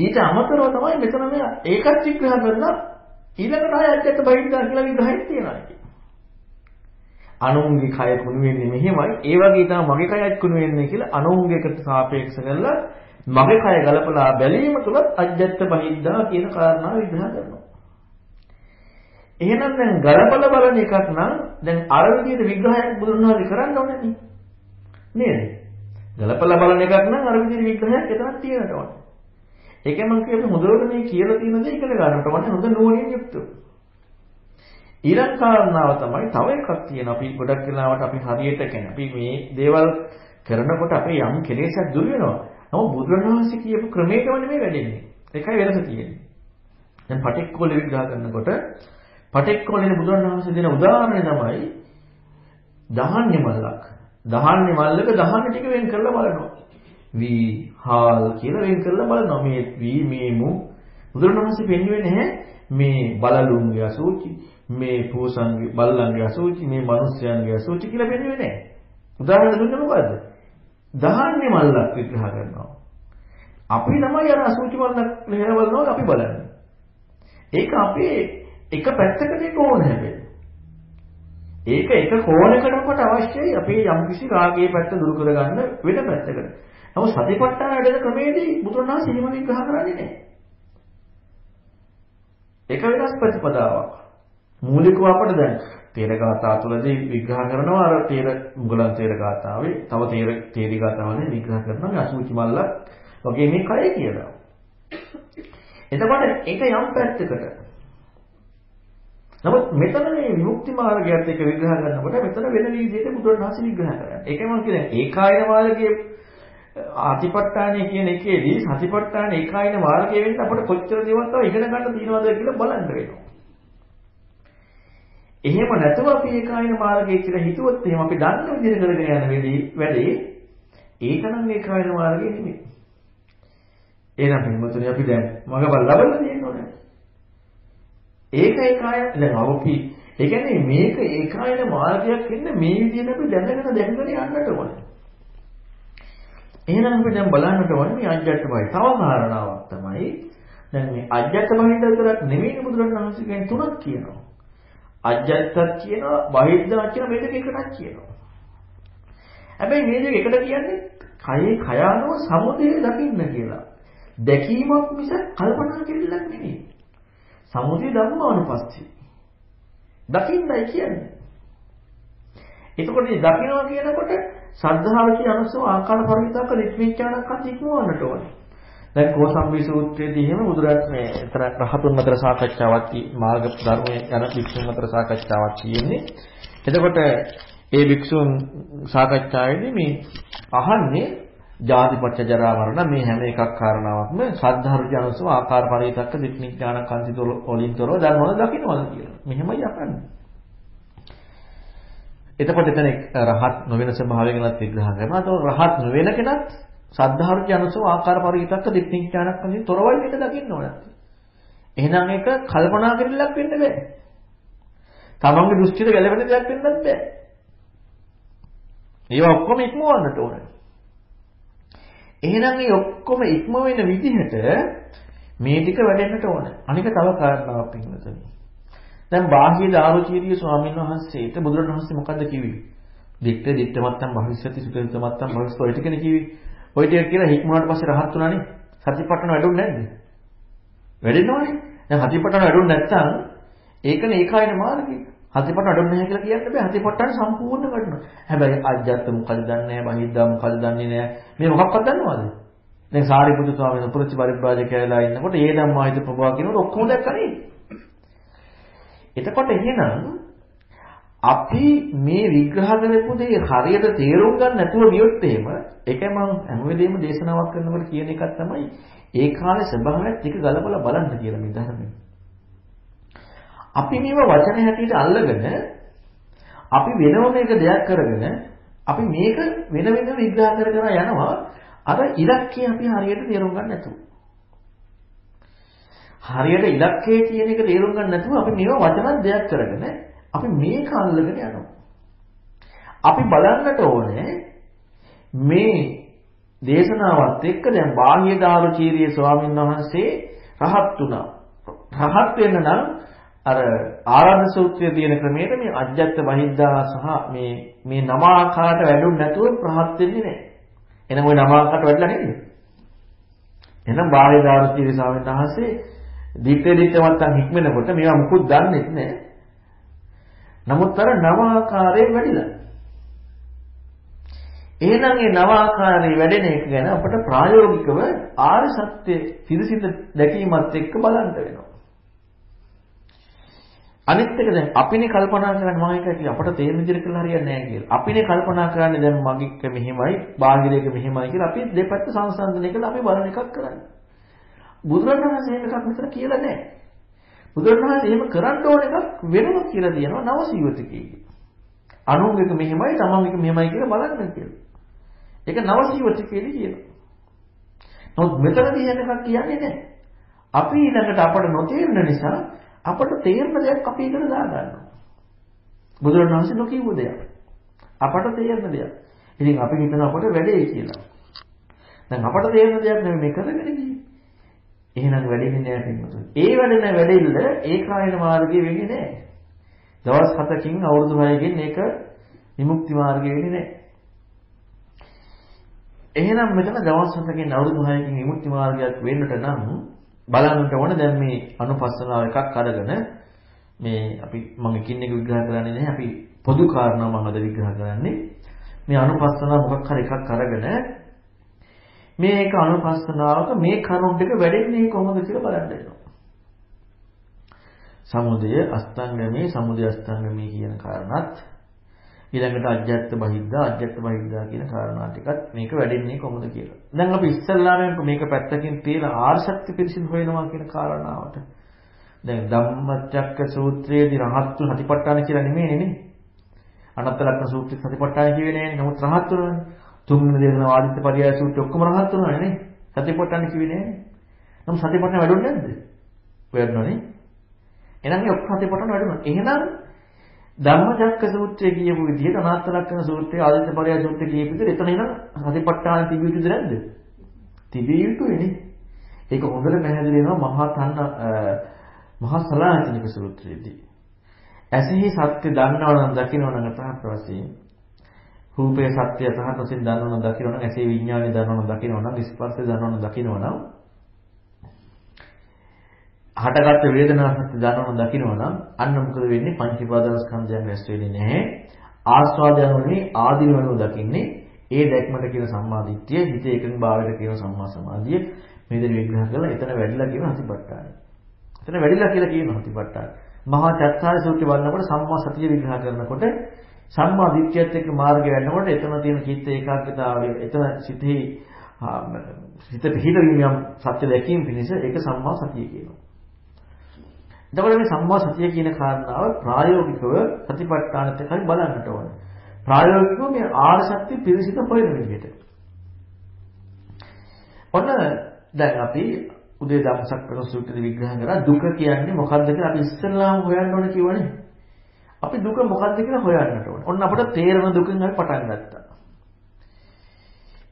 ඊට අමතරව තමයි මෙතන මේ ඒකත් විග්‍රහ කරලා ඊළඟට ආයත්‍යක බහිද්දා කියලා විග්‍රහයක් තියෙනවා. අනුන්ගේ කය කුණු වෙන්නේ මෙහෙමයි. ඒ වගේ තමයි මගේ කයත් කුණු වෙන්නේ කියලා අනුන්ගේකට සාපේක්ෂ කරලා මගේ කය ගලපලා බැලීම තුලත් අජ්ජත් බහිද්දා කියන කාරණාව විග්‍රහ කරනවා. එහෙනම් දැන් ගලපල බලන එකක් නම් දැන් අර විදිහට විග්‍රහයක් බුදුන්වහන්සේ කරන්න ඕනේ නේද? ගලපල බලන එකක් නම් අර විදිහට විග්‍රහයක් එතනක් තියෙනට ඕනේ. ඒකෙන් මම කියපු හොඳට මේ කියලා තියෙන දේ ඉගෙන ගන්නට ඕනේ හොඳ නුවණින් යුක්තව. ඊළඟ කාරණාව තමයි තව එකක් තියෙනවා. අපි ගොඩක් වෙලාවට අපි හරියට කියන්නේ අපි මේ දේවල් කරනකොට අපේ යම් කෙලෙසක් දුර වෙනවා. නමුත් බුදුරණවහන්සේ කියපු ක්‍රමයකම නෙමෙයි වැඩෙන්නේ. ඒකයි වෙනස තියෙන්නේ. දැන් පටික්කෝල විග්‍රහ කරනකොට පටික්කෝලේ බුදුරණවහන්සේ දෙන උදාහරණය තමයි දහන්නේ මල්ලක්. දහන්නේ මල්ලක දහන්න ටික වෙන් කරලා බලනවා. වී හාල් කියලා වෙන් කරලා බලනවා. මේ වී මේ මු බුදුරණවහන්සේ පෙන්වන්නේ නැහැ මේ බලලුන්ගේ අසුචි මේ පූසන්ගේ බල්ලන්ගේ අසුචි මේ මිනිස්යන්ගේ අසුචි කියලා පෙන්වන්නේ නැහැ. උදාහරණ දුන්නේ මොකද්ද? දහන්නේ මල්ලක් විග්‍රහ කරනවා. අපි තමයි අර අසුචි මල්ලක් ලේවලනවා අපි බලන්නේ. ඒක අපේ එක පැත්තකට ඒක ඕන හැබැයි. ඒක එක කෝණයකට අපට අවශ්‍යයි අපේ යම්කිසි රාගයේ පැත්ත දුරු කරගන්න වෙන පැත්තකට. නමුත් සතිපට්ඨාන වැඩෙන ක්‍රමයේදී බුදුරණාහි එහෙම විග්‍රහ කරන්නේ නැහැ. ඒක වෙනස් ප්‍රතිපදාවක්. මූලිකව අපට දැන් තේර ගාථා තුළදී විග්‍රහ කරනවා අර තේර මුගලන් තේර ගාථාවේ තව තේර තේරි ගාථාවලින් විග්‍රහ කරනවා මේ අසුචි මල්ල වගේ මේ කය කියලා. එතකොට ඒක යම් පැත්තකට. නමුත් මෙතන මේ විමුක්ති මාර්ගයත් එක්ක විග්‍රහ කරනකොට මෙතන වෙන විදිහට බුදුරණාහි විග්‍රහ කරන්නේ. ඒකයි මම කියන්නේ ඒකායන මාර්ගයේ ආතිපට්ඨානය කියන එකේදී සතිපට්ඨාන ඒකායන මාර්ගය වෙන්න අපිට කොච්චර දේවල් තව ඉගෙන ගන්න තියෙනවද කියලා බලන්න වෙනවා. එහෙම නැතුව අපි ඒකායන මාර්ගය කියලා හිතුවොත් එහෙම අපි දන්න විදිහට කරගෙන යන වෙලී වැඩේ ඒකනම් ඒකායන මාර්ගය නෙමෙයි. එහෙනම් පින්වතුනි අපි දැන් මගබල ලබලා තියෙනවනේ. ඒක ඒකායන දැන් අපි ඒ කියන්නේ මේක ඒකායන මාර්ගයක් වෙන්න මේ විදිහට අපි දැනගෙන දැනගෙන යන්නට ඕනේ. එහෙනම් අපි දැන් බලන්නට ඕනේ මේ අජ්ජත් බයි. තව කාරණාවක් තමයි දැන් මේ අජ්ජත් බහින්ද විතරක් නෙමෙයි බුදුරජාණන් වහන්සේ තුනක් කියනවා. අජ්ජත්තක් කියනවා බහිද්දා කියන මේ දෙක එකටක් කියනවා. හැබැයි මේ දෙක එකට කියන්නේ කයේ කයානෝ සමුදය දකින්න කියලා. දැකීමක් මිස කල්පනා කිරීමක් නෙවෙයි. සමුදය ධම්මානුපස්සී. දකින්නයි කියන්නේ. එතකොට මේ දකින්නවා කියනකොට සද්ධාව කියන අනුසව ආකාර පරිවිතක රිත්විඥානක් අත් ඉක්මවන්නට ඕනේ. දැන් කෝසම්බි සූත්‍රයේදී එහෙම බුදුරජාණන් මේ එතන රහතුන් අතර සාකච්ඡාවක් මාර්ග ධර්මයේ යන භික්ෂුන් අතර සාකච්ඡාවක් තියෙන්නේ. එතකොට ඒ භික්ෂුන් සාකච්ඡාවේදී මේ අහන්නේ ජාතිපච්ච ජරා මරණ මේ හැම එකක් කාරණාවක්ම සද්ධාර්ය අනුසව ආකාර පරිවිතක රිත්විඥානක් අන්තිතොල වලින්තරව දන්නවද දකින්නවද කියලා. මෙහෙමයි අහන්නේ. එතකොට එතන රහත් නොවන ස්වභාවය ගැනත් විග්‍රහ කරනවා. ඒතකොට රහත් නොවන කෙනත් සද්ධාර්ථ අනුසව ආකාර පරිවිතක්ක දිට්ඨිඥානක් වලින් තොරවයි මේක දකින්න ඕන. එහෙනම් ඒක කල්පනා කරලක් වෙන්න බෑ. තමන්ගේ දෘෂ්ටිද ගැලවෙන දෙයක් වෙන්නත් බෑ. ඒවා ඔක්කොම ඉක්මවන්නට ඕනේ. එහෙනම් මේ ඔක්කොම ඉක්ම වෙන විදිහට මේ ටික වැඩෙන්නට ඕනේ. අනික තව කාරණාවක් පින්නතනේ. දැන් බාහ්‍ය දාරුචීරිය ස්වාමීන් වහන්සේට බුදුරණවහන්සේ මොකද්ද කිව්වේ? දික්ත දික්තමත්තම් භවිෂ්‍යති සුඛිතමත්තම් භවිෂ්‍යති ඔය ටිකනේ කිව්වේ. ඔය ටික කියලා හික්මුණාට පස්සේ රහත් උනානේ. සතිපට්ඨාන වැඩුන්නේ නැද්ද? වැඩෙනවනේ. දැන් සතිපට්ඨාන වැඩුන්නේ නැත්නම් ඒකනේ ඒකායන මාර්ගය. හතිපට්ඨාන වැඩුන්නේ නැහැ කියලා කියන්න බෑ. හතිපට්ඨාන සම්පූර්ණ වැඩනවා. හැබැයි අජ්ජත් මොකද දන්නේ නැහැ, බහිද්දා මොකද දන්නේ නැහැ. මේ මොකක්වත් දන්නවද? දැන් සාරිපුත්තු ස්වාමීන් වහන්සේ පුරචි පරිබ්‍රාජකයලා ඉන්නකොට ඒ ධම්මායිත ප්‍රභා කියනකොට ඔක්කොම දැක්කනේ. එතකොට එහෙනම් අපි මේ විග්‍රහ කරපු දේ හරියට තේරුම් ගන්න නැතුව ගියොත් එහෙම ඒකයි මම හැම වෙලේම දේශනාවක් කරනකොට කියන එකක් තමයි ඒ කාලේ ස්වභාවයත් එක ගලපලා බලන්න කියලා මේ ධර්මයේ. අපි මේව වචන හැටියට අල්ලගෙන අපි වෙනම මේක දෙයක් කරගෙන අපි මේක වෙන වෙන විග්‍රහ කර කර යනවා අර ඉලක්කය අපි හරියට තේරුම් ගන්න නැතුව. හරියට ඉලක්කය කියන එක තේරුම් ගන්න නැතුව අපි මේව වචනක් දෙයක් කරගෙන අපි මේක අල්ලගෙන යනවා. අපි බලන්නට ඕනේ මේ දේශනාවත් එක්ක දැන් බාහ්‍ය දාරුචීරිය ස්වාමීන් වහන්සේ රහත් වුණා. රහත් වෙන්න නම් අර ආරාධ සූත්‍රයේ තියෙන ක්‍රමයට මේ අජ්ජත් බහිද්දා සහ මේ මේ නම ආකාරයට වැඩුන් නැතුව රහත් වෙන්නේ නැහැ. එහෙනම් ওই නම ආකාරයට වැඩලා නේද? එහෙනම් බාහ්‍ය දාරුචීරිය ස්වාමීන් වහන්සේ දිත්තේ දිත්තමත්තන් හික්මනකොට මේවා මුකුත් දන්නේ නැහැ. නමුත් අර නව ආකාරයෙන් වැඩිලා. එහෙනම් මේ නව ආකාරයේ වැඩෙන එක ගැන අපට ප්‍රායෝගිකව ආර්ය සත්‍ය පිරිසිදු දැකීමත් එක්ක බලන්න වෙනවා. අනිත් එක දැන් අපිනේ කල්පනා කරන්නේ මම එකයි කියලා අපට තේරෙන විදිහට කරලා හරියන්නේ නැහැ කියලා. අපිනේ කල්පනා කරන්නේ දැන් මගික මෙහෙමයි, බාහිරයක මෙහෙමයි කියලා අපි දෙපැත්ත සංසන්දනය කරලා අපි බලන එකක් කරන්නේ. බුදුරණවහන්සේ එහෙම එකක් මෙතන කියලා නැහැ. බුදුරණවහන්සේ එහෙම කරන්න ඕන එකක් වෙනම කියලා කියනවා නව සීවතිකයේ. අනුංගික මෙහෙමයි තමන්ගික මෙහෙමයි කියලා බලන්න කියලා. ඒක නව සීවතිකයේදී කියනවා. නමුත් මෙතනදී එහෙම එකක් කියන්නේ නැහැ. අපි ඊළඟට අපට නොතේරෙන නිසා අපට තේරෙන දෙයක් අපි එකට දාගන්නවා. බුදුරණවහන්සේ නොකියුව දෙයක්. අපට තේරෙන දෙයක්. ඉතින් අපි හිතන අපට වැඩේ කියලා. දැන් අපට තේරෙන දෙයක් නෙමෙයි මේ කරගෙන ගියේ. එහෙනම් වැඩෙන්නේ නැහැ පින්වතුනි. ඒ වැඩෙන වැඩෙල්ල ඒකායන මාර්ගයේ වෙන්නේ නැහැ. දවස් 7කින් අවුරුදු 6කින් මේක විමුක්ති මාර්ගය වෙන්නේ නැහැ. එහෙනම් මෙතන දවස් 7කින් අවුරුදු 6කින් විමුක්ති මාර්ගයක් වෙන්නට නම් බලන්නට ඕන දැන් මේ අනුපස්සනාව එකක් අරගෙන මේ අපි මම එකින් එක විග්‍රහ කරන්නේ නැහැ අපි පොදු කාරණා මම අද විග්‍රහ කරන්නේ මේ අනුපස්සනාව මොකක් හරි එකක් අරගෙන මේක අනුපස්සනාවක මේ කරුණ දෙක වැඩෙන්නේ කොහොමද කියලා බලන්න වෙනවා. සමුදය අස්තංගමේ සමුදය අස්තංගමේ කියන කාරණාත් ඊළඟට අජ්ජත් බහිද්දා අජ්ජත් බහිද්දා කියන කාරණා ටිකත් මේක වැඩෙන්නේ කොහොමද කියලා. දැන් අපි ඉස්සල්ලාම මේක පැත්තකින් තියලා ආර්ශක්ති පිරිසිදු හොයනවා කියන කාරණාවට. දැන් ධම්මචක්ක සූත්‍රයේදී රහත්තු සතිපට්ඨාන කියලා නෙමෙයිනේ. අනත්ත ලක්ෂණ සූත්‍රයේ සතිපට්ඨාන කියවේ නෑනේ. නමුත් රහත් වුණානේ. තුන්වෙනි දේශනාව ආදිත්‍ය පරියාය සූත්‍රය ඔක්කොම රහත් වුණානේ නේ. සතිපට්ඨාන කිව්වේ නෑනේ. නම් සතිපට්ඨාන වැඩුන්නේ නැද්ද? වැඩනෝනේ. එහෙනම් ඒ ඔක්කොම සතිපට්ඨාන වැඩුණා. එහෙනම් ධම්මචක්ක සූත්‍රයේ කියපු විදිහට අනාත්ත ලක්ෂණ සූත්‍රයේ ආදිත්‍ය පරියාය සූත්‍රයේ කියපු විදිහට එතන එහෙනම් සතිපට්ඨාන තිබිය යුතුද නැද්ද? තිබිය යුතුනේ. ඒක හොඳට පැහැදිලි වෙනවා මහා තන්න මහා සලායතනික සූත්‍රයේදී. ඇසෙහි සත්‍ය දන්නවනම් දකින්නවනම් අතහත් වශයෙන් රූපේ සත්‍ය සහ තසින් දන්නවනම් දකින්නවනම් ඇසේ විඥානේ දන්නවනම් දකින්නවනම් ස්පර්ශය දන්නවනම් දකින්නවනම් හටගත්ත වේදනා සත්‍ය දනවන දකින්නවා නම් අන්න මොකද වෙන්නේ පංච උපාදානස්කන්ධයන් රැස් වෙන්නේ නැහැ. ආස්වාදයන් වලින් ආදීනවනෝ දකින්නේ ඒ දැක්මට කියන සම්මාදිට්ඨිය හිත එකඟ භාවයට කියන සම්මා සමාධිය මේ දෙක විග්‍රහ කරලා එතන වැඩිලා කියන හතිපට්ඨානයි. එතන වැඩිලා කියලා කියන හතිපට්ඨානයි. මහා චත්තාර සූත්‍රය බලනකොට සම්මා සතිය විග්‍රහ කරනකොට සම්මා දිට්ඨියත් එක්ක මාර්ගය යනකොට එතන තියෙන චිත්ත ඒකාග්‍රතාවය එතන සිතෙහි හිත පිහිටවීම යම් සත්‍ය දැකීම පිණිස ඒක සම්මා සතිය කියනවා. එතකොට මේ සම්මා සතිය කියන කාරණාව ප්‍රායෝගිකව සතිපට්ඨානත් එක්කයි බලන්නට ඕනේ. ප්‍රායෝගිකව මේ ආර්ය සත්‍ය පිරිසිදු හොයන විදිහට. ඔන්න දැන් අපි උදේ ධම්සක් කරන සූත්‍රය විග්‍රහ කරා දුක කියන්නේ මොකක්ද කියලා අපි ඉස්සෙල්ලාම හොයන්න ඕනේ කියවනේ. අපි දුක මොකක්ද කියලා හොයන්නට ඕනේ. ඔන්න අපට තේරෙන දුකෙන් අපි පටන් ගත්තා.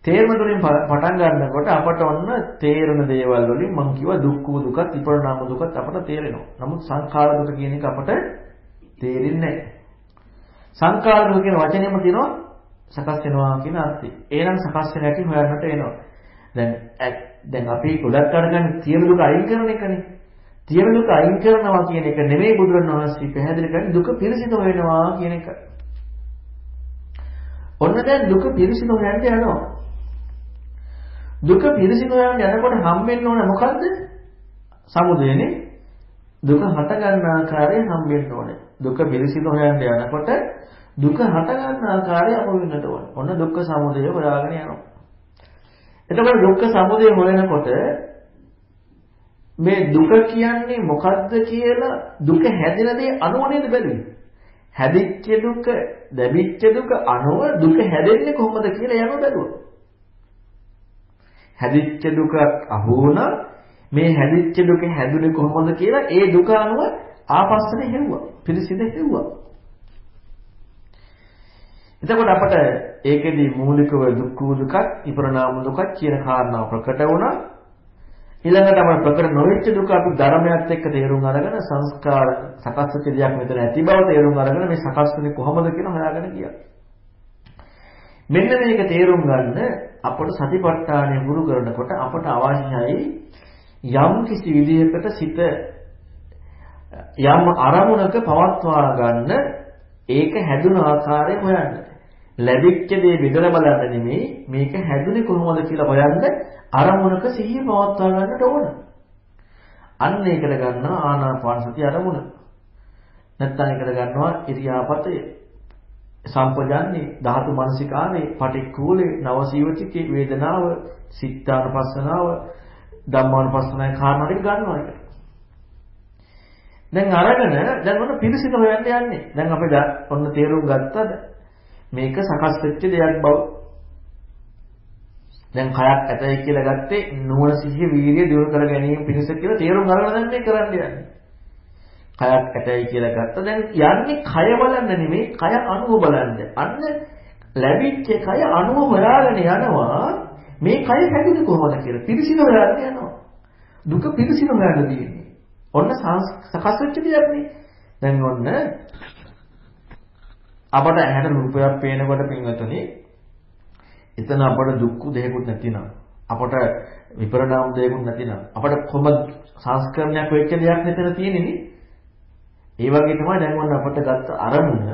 තේරෙන දුරින් පටන් ගන්නකොට අපට ඔන්න තේරෙන දේවල් වලින් මම කිව්වා දුක්ඛ දුකත් විපරණාම දුකත් අපට තේරෙනවා. නමුත් සංඛාර දුක කියන එක අපට තේරෙන්නේ නැහැ. සංඛාර දුක කියන වචනේම තියෙනවා සකස් වෙනවා කියන අර්ථය. එහෙනම් සකස් වෙන හැටි හොයන්නට එනවා. දැන් දැන් අපි ගොඩක් අරගෙන තියෙන දුක අයින් කරන එකනේ. තියෙන දුක අයින් කරනවා කියන එක නෙමෙයි බුදුරණවහන්සේ පැහැදිලි කරන්නේ දුක පිරිසිදු වෙනවා කියන එක. ඔන්න දැන් දුක පිරිසිදු වෙන්න යනවා. දුක පිරිසිදු වෙන්න යනකොට හම්බෙන්න ඕන මොකද්ද? සමුදයනේ. දුක හට ගන්න ආකාරය හම්බෙන්න ඕනේ. දුක පිරිසිදු හොයන්න යනකොට දුක හට ගන්න ආකාරය අප වෙන්නට ඕනේ. ඔන්න දුක්ඛ සමුදය හොයාගෙන යනවා. එතකොට දුක්ඛ සමුදය හොයනකොට මේ දුක කියන්නේ මොකද්ද කියලා දුක හැදෙන දේ අනුව නේද බැලුවේ. හැදිච්ච දුක, දැවිච්ච දුක අනුව දුක හැදෙන්නේ කොහොමද කියලා යන බැලුවා. හැදිච්ච දුක අහුණා මේ හැදිච්ච දුක හැදුනේ කොහොමද කියලා ඒ දුක අනුව ආපස්සට හෙව්වා. පිළිසිඳ හෙව්වා. එතකොට අපට ඒකෙදි මූලිකව දුක්ඛ දුකක්, විපරණාම දුකක් කියන කාරණාව ප්‍රකට වුණා. ඊළඟට අපට ප්‍රකට නොවෙච්ච දුක අපි ධර්මයත් එක්ක තේරුම් අරගෙන සංස්කාර සකස් වෙච්ච දෙයක් මෙතන ඇති බව තේරුම් අරගෙන මේ සකස් වෙන්නේ කොහොමද කියලා හොයාගෙන ගියා. මෙන්න මේක තේරුම් ගන්න අපට සතිපට්ඨානය මුරු කරනකොට අපට අවශ්‍යයි යම් කිසි විදිහකට සිත යම් අරමුණක පවත්වා ගන්න ඒක හැදුන ආකාරය හොයන්න. ලැබිච්ච දේ බෙදලා බලන්න නෙමෙයි මේක හැදුනේ කොහොමද කියලා හොයන්න අරමුණක සිහිය පවත්වා ගන්නට ඕන. අන්න ඒකට ගන්නවා ආනාපාන සති අරමුණ. නැත්නම් ඒකට ගන්නවා ඉරියාපතය. සම්පජාන්නේ ධාතු මනසිකානේ පටික්කුලේ නවසීවතිකේ වේදනාව සිතානුපස්සනාව ධම්මානුපස්සනාවේ කාරණා ටික ගන්නවා ඒක. දැන් අරගෙන දැන් ඔන්න පිළිසිත හොයන්න යන්නේ. දැන් අපි ඔන්න තේරුම් ගත්තද? මේක සකස් වෙච්ච දෙයක් බව. දැන් කයක් ඇතයි කියලා ගත්තේ නුවණ සිහිය වීර්ය දියුණු කර ගැනීම පිණිස කියලා තේරුම් අරගෙන දැන් මේ කරන්න යන්නේ. කයක් ඇතයි කියලා ගත්ත දැන් යන්නේ කය බලන්න නෙමෙයි කය අණුව බලන්න. අන්න ලැබිච්ච කය අණුව හොයාගෙන යනවා මේ කය හැදුනේ කොහොමද කියලා පිරිසිදු හොයාගෙන යනවා. දුක පිරිසිදු හොයන්න තියෙන්නේ. ඔන්න සකස් වෙච්ච දෙයක් නේ. දැන් ඔන්න අපට ඇහැට රූපයක් පේනකොට පින්වතුනි එතන අපට දුක්ඛ දෙයක්වත් නැතිනම් අපට විපරණාම දෙයක්වත් නැතිනම් අපට කොහොම සංස්කරණයක් වෙච්ච දෙයක් මෙතන තියෙන්නේ නේ. ඒ වගේ තමයි දැන් ඔන්න අපට ගත්ත අරමුණ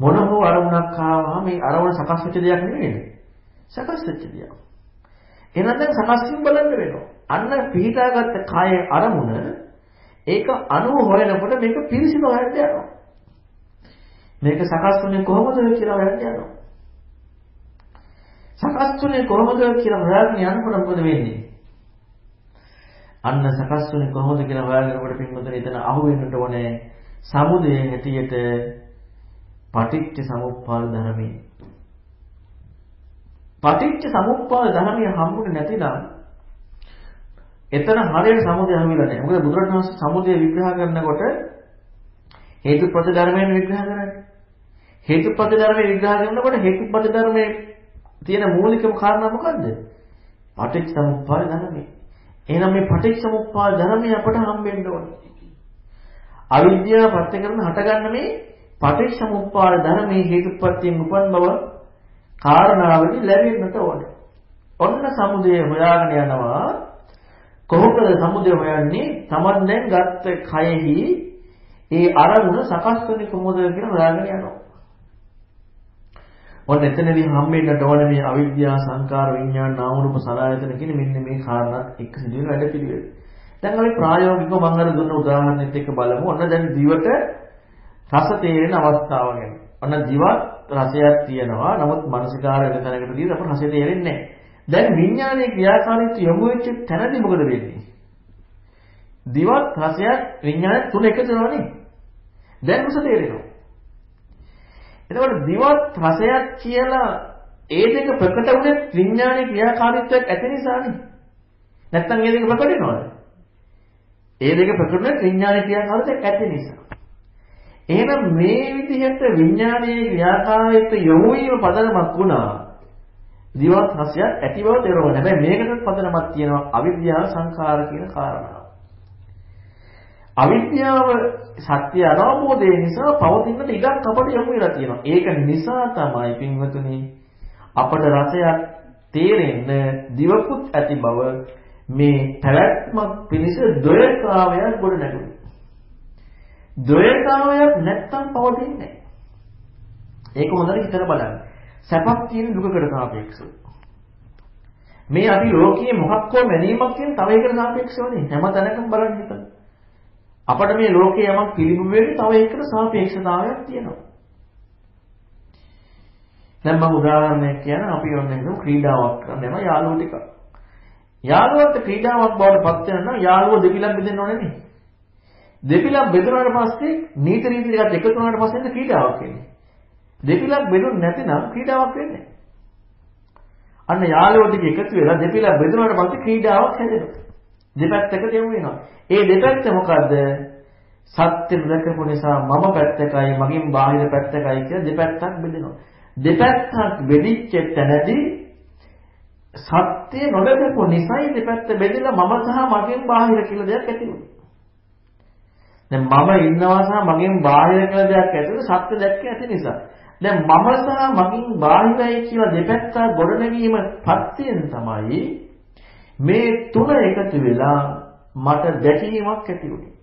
මොන හෝ අරමුණක් ආවම මේ අරමුණ සකස් වෙච්ච දෙයක් නෙවෙයි. සකස් වෙච්ච දෙයක්. එහෙනම් දැන් සකස් වීම බලන්න වෙනවා. අන්න පිහිටාගත්ත කාය අරමුණ ඒක අනුව හොයනකොට මේක පිරිසිදු හොයන්න යනවා. මේක සකස් වුනේ කොහොමද කියලා හොයන්න යනවා. සකස් වුනේ කොහොමද කියලා හොයාගෙන යනකොට මොකද වෙන්නේ? අන්න සකස් වුනේ කොහොමද කියලා හොයාගෙනකොට පින්වතුනි එතන අහු වෙන්නට ඕනේ සමුදය හැටියට පටිච්ච සමුප්පාද ධර්මයේ. පටිච්ච සමුප්පාද ධර්මයේ හම්බුනේ නැතිනම් එතන හරියට සමුදය හම්බෙලා නැහැ. මොකද බුදුරජාණන් සමුදය විග්‍රහ කරනකොට හේතුප්‍රති ධර්මයෙන් විග්‍රහ කරන්නේ. හේතුප්‍රති ධර්මයෙන් විග්‍රහ කරනකොට හේතුප්‍රති ධර්මයේ තියෙන මූලිකම කාරණා මොකද්ද? පටිච්ච සමුප්පාද ධර්මයේ. එහෙනම් මේ පටිච්චසමුප්පාද ධර්මය අපට හම්බෙන්න ඕනේ. අවිද්‍යාව පත්‍ය කරන හටගන්න මේ පටිච්චසමුප්පාද ධර්මයේ හේතුපත්‍යයෙන් උපන් බව කාරණාවදී ලැබෙන්නට ඕනේ. ඔන්න සමුදය හොයාගෙන යනවා. කොහොමද සමුදය හොයන්නේ? තමන් දැන් ගත්ත කයෙහි ඒ අරමුණ සකස් වෙන්නේ කොහොමද කියලා හොයාගෙන යනවා. ඔන්න එතනදී හම්බෙන්නට ඕනේ මේ අවිද්‍යාව සංකාර විඥාන නාම රූප සලආයතන කියන මෙන්න මේ කාරණාත් එක්ක සිදුවෙන වැඩ පිළිවෙල. දැන් අපි ප්‍රායෝගිකව මම අර දුන්න උදාහරණෙත් එක්ක බලමු. ඔන්න දැන් දිවට රස තේරෙන අවස්ථාව ගැන. ඔන්න දිවත් රසයක් තියෙනවා. නමුත් මානසිකාර වෙන තැනකටදී අපට රසය තේරෙන්නේ නැහැ. දැන් විඥානයේ ක්‍රියාකාරීත්වය යොමු වෙච්ච තැනදී මොකද වෙන්නේ? දිවත් රසයත් විඥානය තුන එකතු වෙනවනේ. දැන් රස තේරෙනවා. එතකොට දිවත් රසයක් කියලා ඒ දෙක ප්‍රකට වුණේ විඥානයේ ක්‍රියාකාරීත්වයක් ඇති නිසානේ. නැත්තම් ඒ දෙක ප්‍රකට වෙනවද? ඒ දෙක ප්‍රකට වුණේ විඥානයේ ක්‍රියාකාරීත්වයක් ඇති නිසා. එහෙනම් මේ විදිහට විඥානයේ ක්‍රියාකාරීත්වය යොමු වීම පදනමක් වුණා. දිවත් රසයක් ඇති බව තේරෙනවා. හැබැයි මේකටත් පදනමක් තියෙනවා අවිද්‍යාව සංඛාර කියන කාරණාව. අවිද්‍යාව සත්‍ය අනවබෝධය නිසා පවතිනට ඉඩක් අපට යොමු වෙලා තියෙනවා. ඒක නිසා තමයි පින්වතුනි අපට රසයක් තේරෙන්න දිවකුත් ඇති බව මේ පැවැත්මක් පිණිස ද්වයතාවයක් ගොඩ නැගුණේ. ද්වයතාවයක් නැත්තම් පවතින්නේ නැහැ. ඒක හොඳට හිතලා බලන්න. සැපක් තියෙන දුකකට සාපේක්ෂව. මේ අපි ලෝකයේ මොකක් හෝ මැනීමක් කියන තව එකකට සාපේක්ෂව නේ. හැම තැනකම බලන්න හිතන්න. අපිට මේ ලෝකේ යමක් පිළිඹු වෙන්නේ තව එකකට සාපේක්ෂතාවයක් තියෙනවා. දැන් මම උදාහරණයක් කියන අපි ඔන්න හිතමු ක්‍රීඩාවක් කරන්න යනවා යාළුවෝ ටික. යාළුවට ක්‍රීඩාවක් බවට පත් වෙන නම් යාළුවෝ දෙපිලක් බෙදෙන්න ඕනේ නේ. දෙපිලක් බෙදුනාට පස්සේ නීති රීති ටිකත් එකතු වුණාට පස්සේ ක්‍රීඩාවක් වෙන්නේ. දෙපිලක් බෙදුන්නේ නැතිනම් ක්‍රීඩාවක් වෙන්නේ නැහැ. අන්න යාළුවෝ ටික එකතු වෙලා දෙපිලක් බෙදුනාට පස්සේ ක්‍රීඩාවක් හැදෙනවා. දෙපැත්තකට යමු වෙනවා. ඒ දෙපැත්ත මොකද්ද? සත්‍ය දැකපු නිසා මම පැත්තකයි මගින් බාහිර පැත්තකයි කියලා දෙපැත්තක් බෙදෙනවා. දෙපැත්තක් බෙදිච්ච තැනදී සත්‍ය නොදකපු නිසායි දෙපැත්ත බෙදලා මම සහ මගෙන් බාහිර කියලා දෙයක් ඇති වුනේ. දැන් මම ඉන්නවා සහ මගෙන් බාහිර කියලා දෙයක් ඇති වුනේ සත්‍ය දැක්ක ඇති නිසා. දැන් මම සහ මගින් බාහිරයි කියලා දෙපැත්ත ගොඩනැගීම පත්‍යයෙන් තමයි මේ තුන එකතු වෙලා මට දැකීමක් ඇති වුණේ.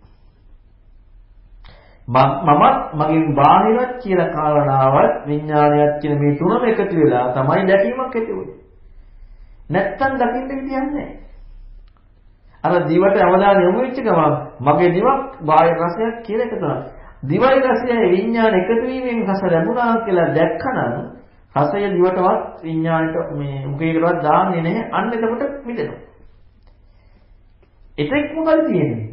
මමත් මගෙන් බාහිරත් කියලා කාරණාවත් විඥානයත් කියන මේ තුනම එකතු වෙලා තමයි දැකීමක් ඇති වුණේ. නැත්තම් දකින්න විදියක් නැහැ. අර දිවට අවධානය යොමු වෙච්ච ගමන් මගේ දිවක් බාහිර රසයක් කියලා එකතු වෙනවා. දිවයි රසයයි විඥාන එකතු වීමෙන් රස ලැබුණා කියලා දැක්කනම් රසය දිවටවත් විඥාණයට මේ මුඛයකටවත් දාන්නේ නැහැ. අන්න එතකොට මිදෙනවා. එතෙක් මොකද තියෙන්නේ?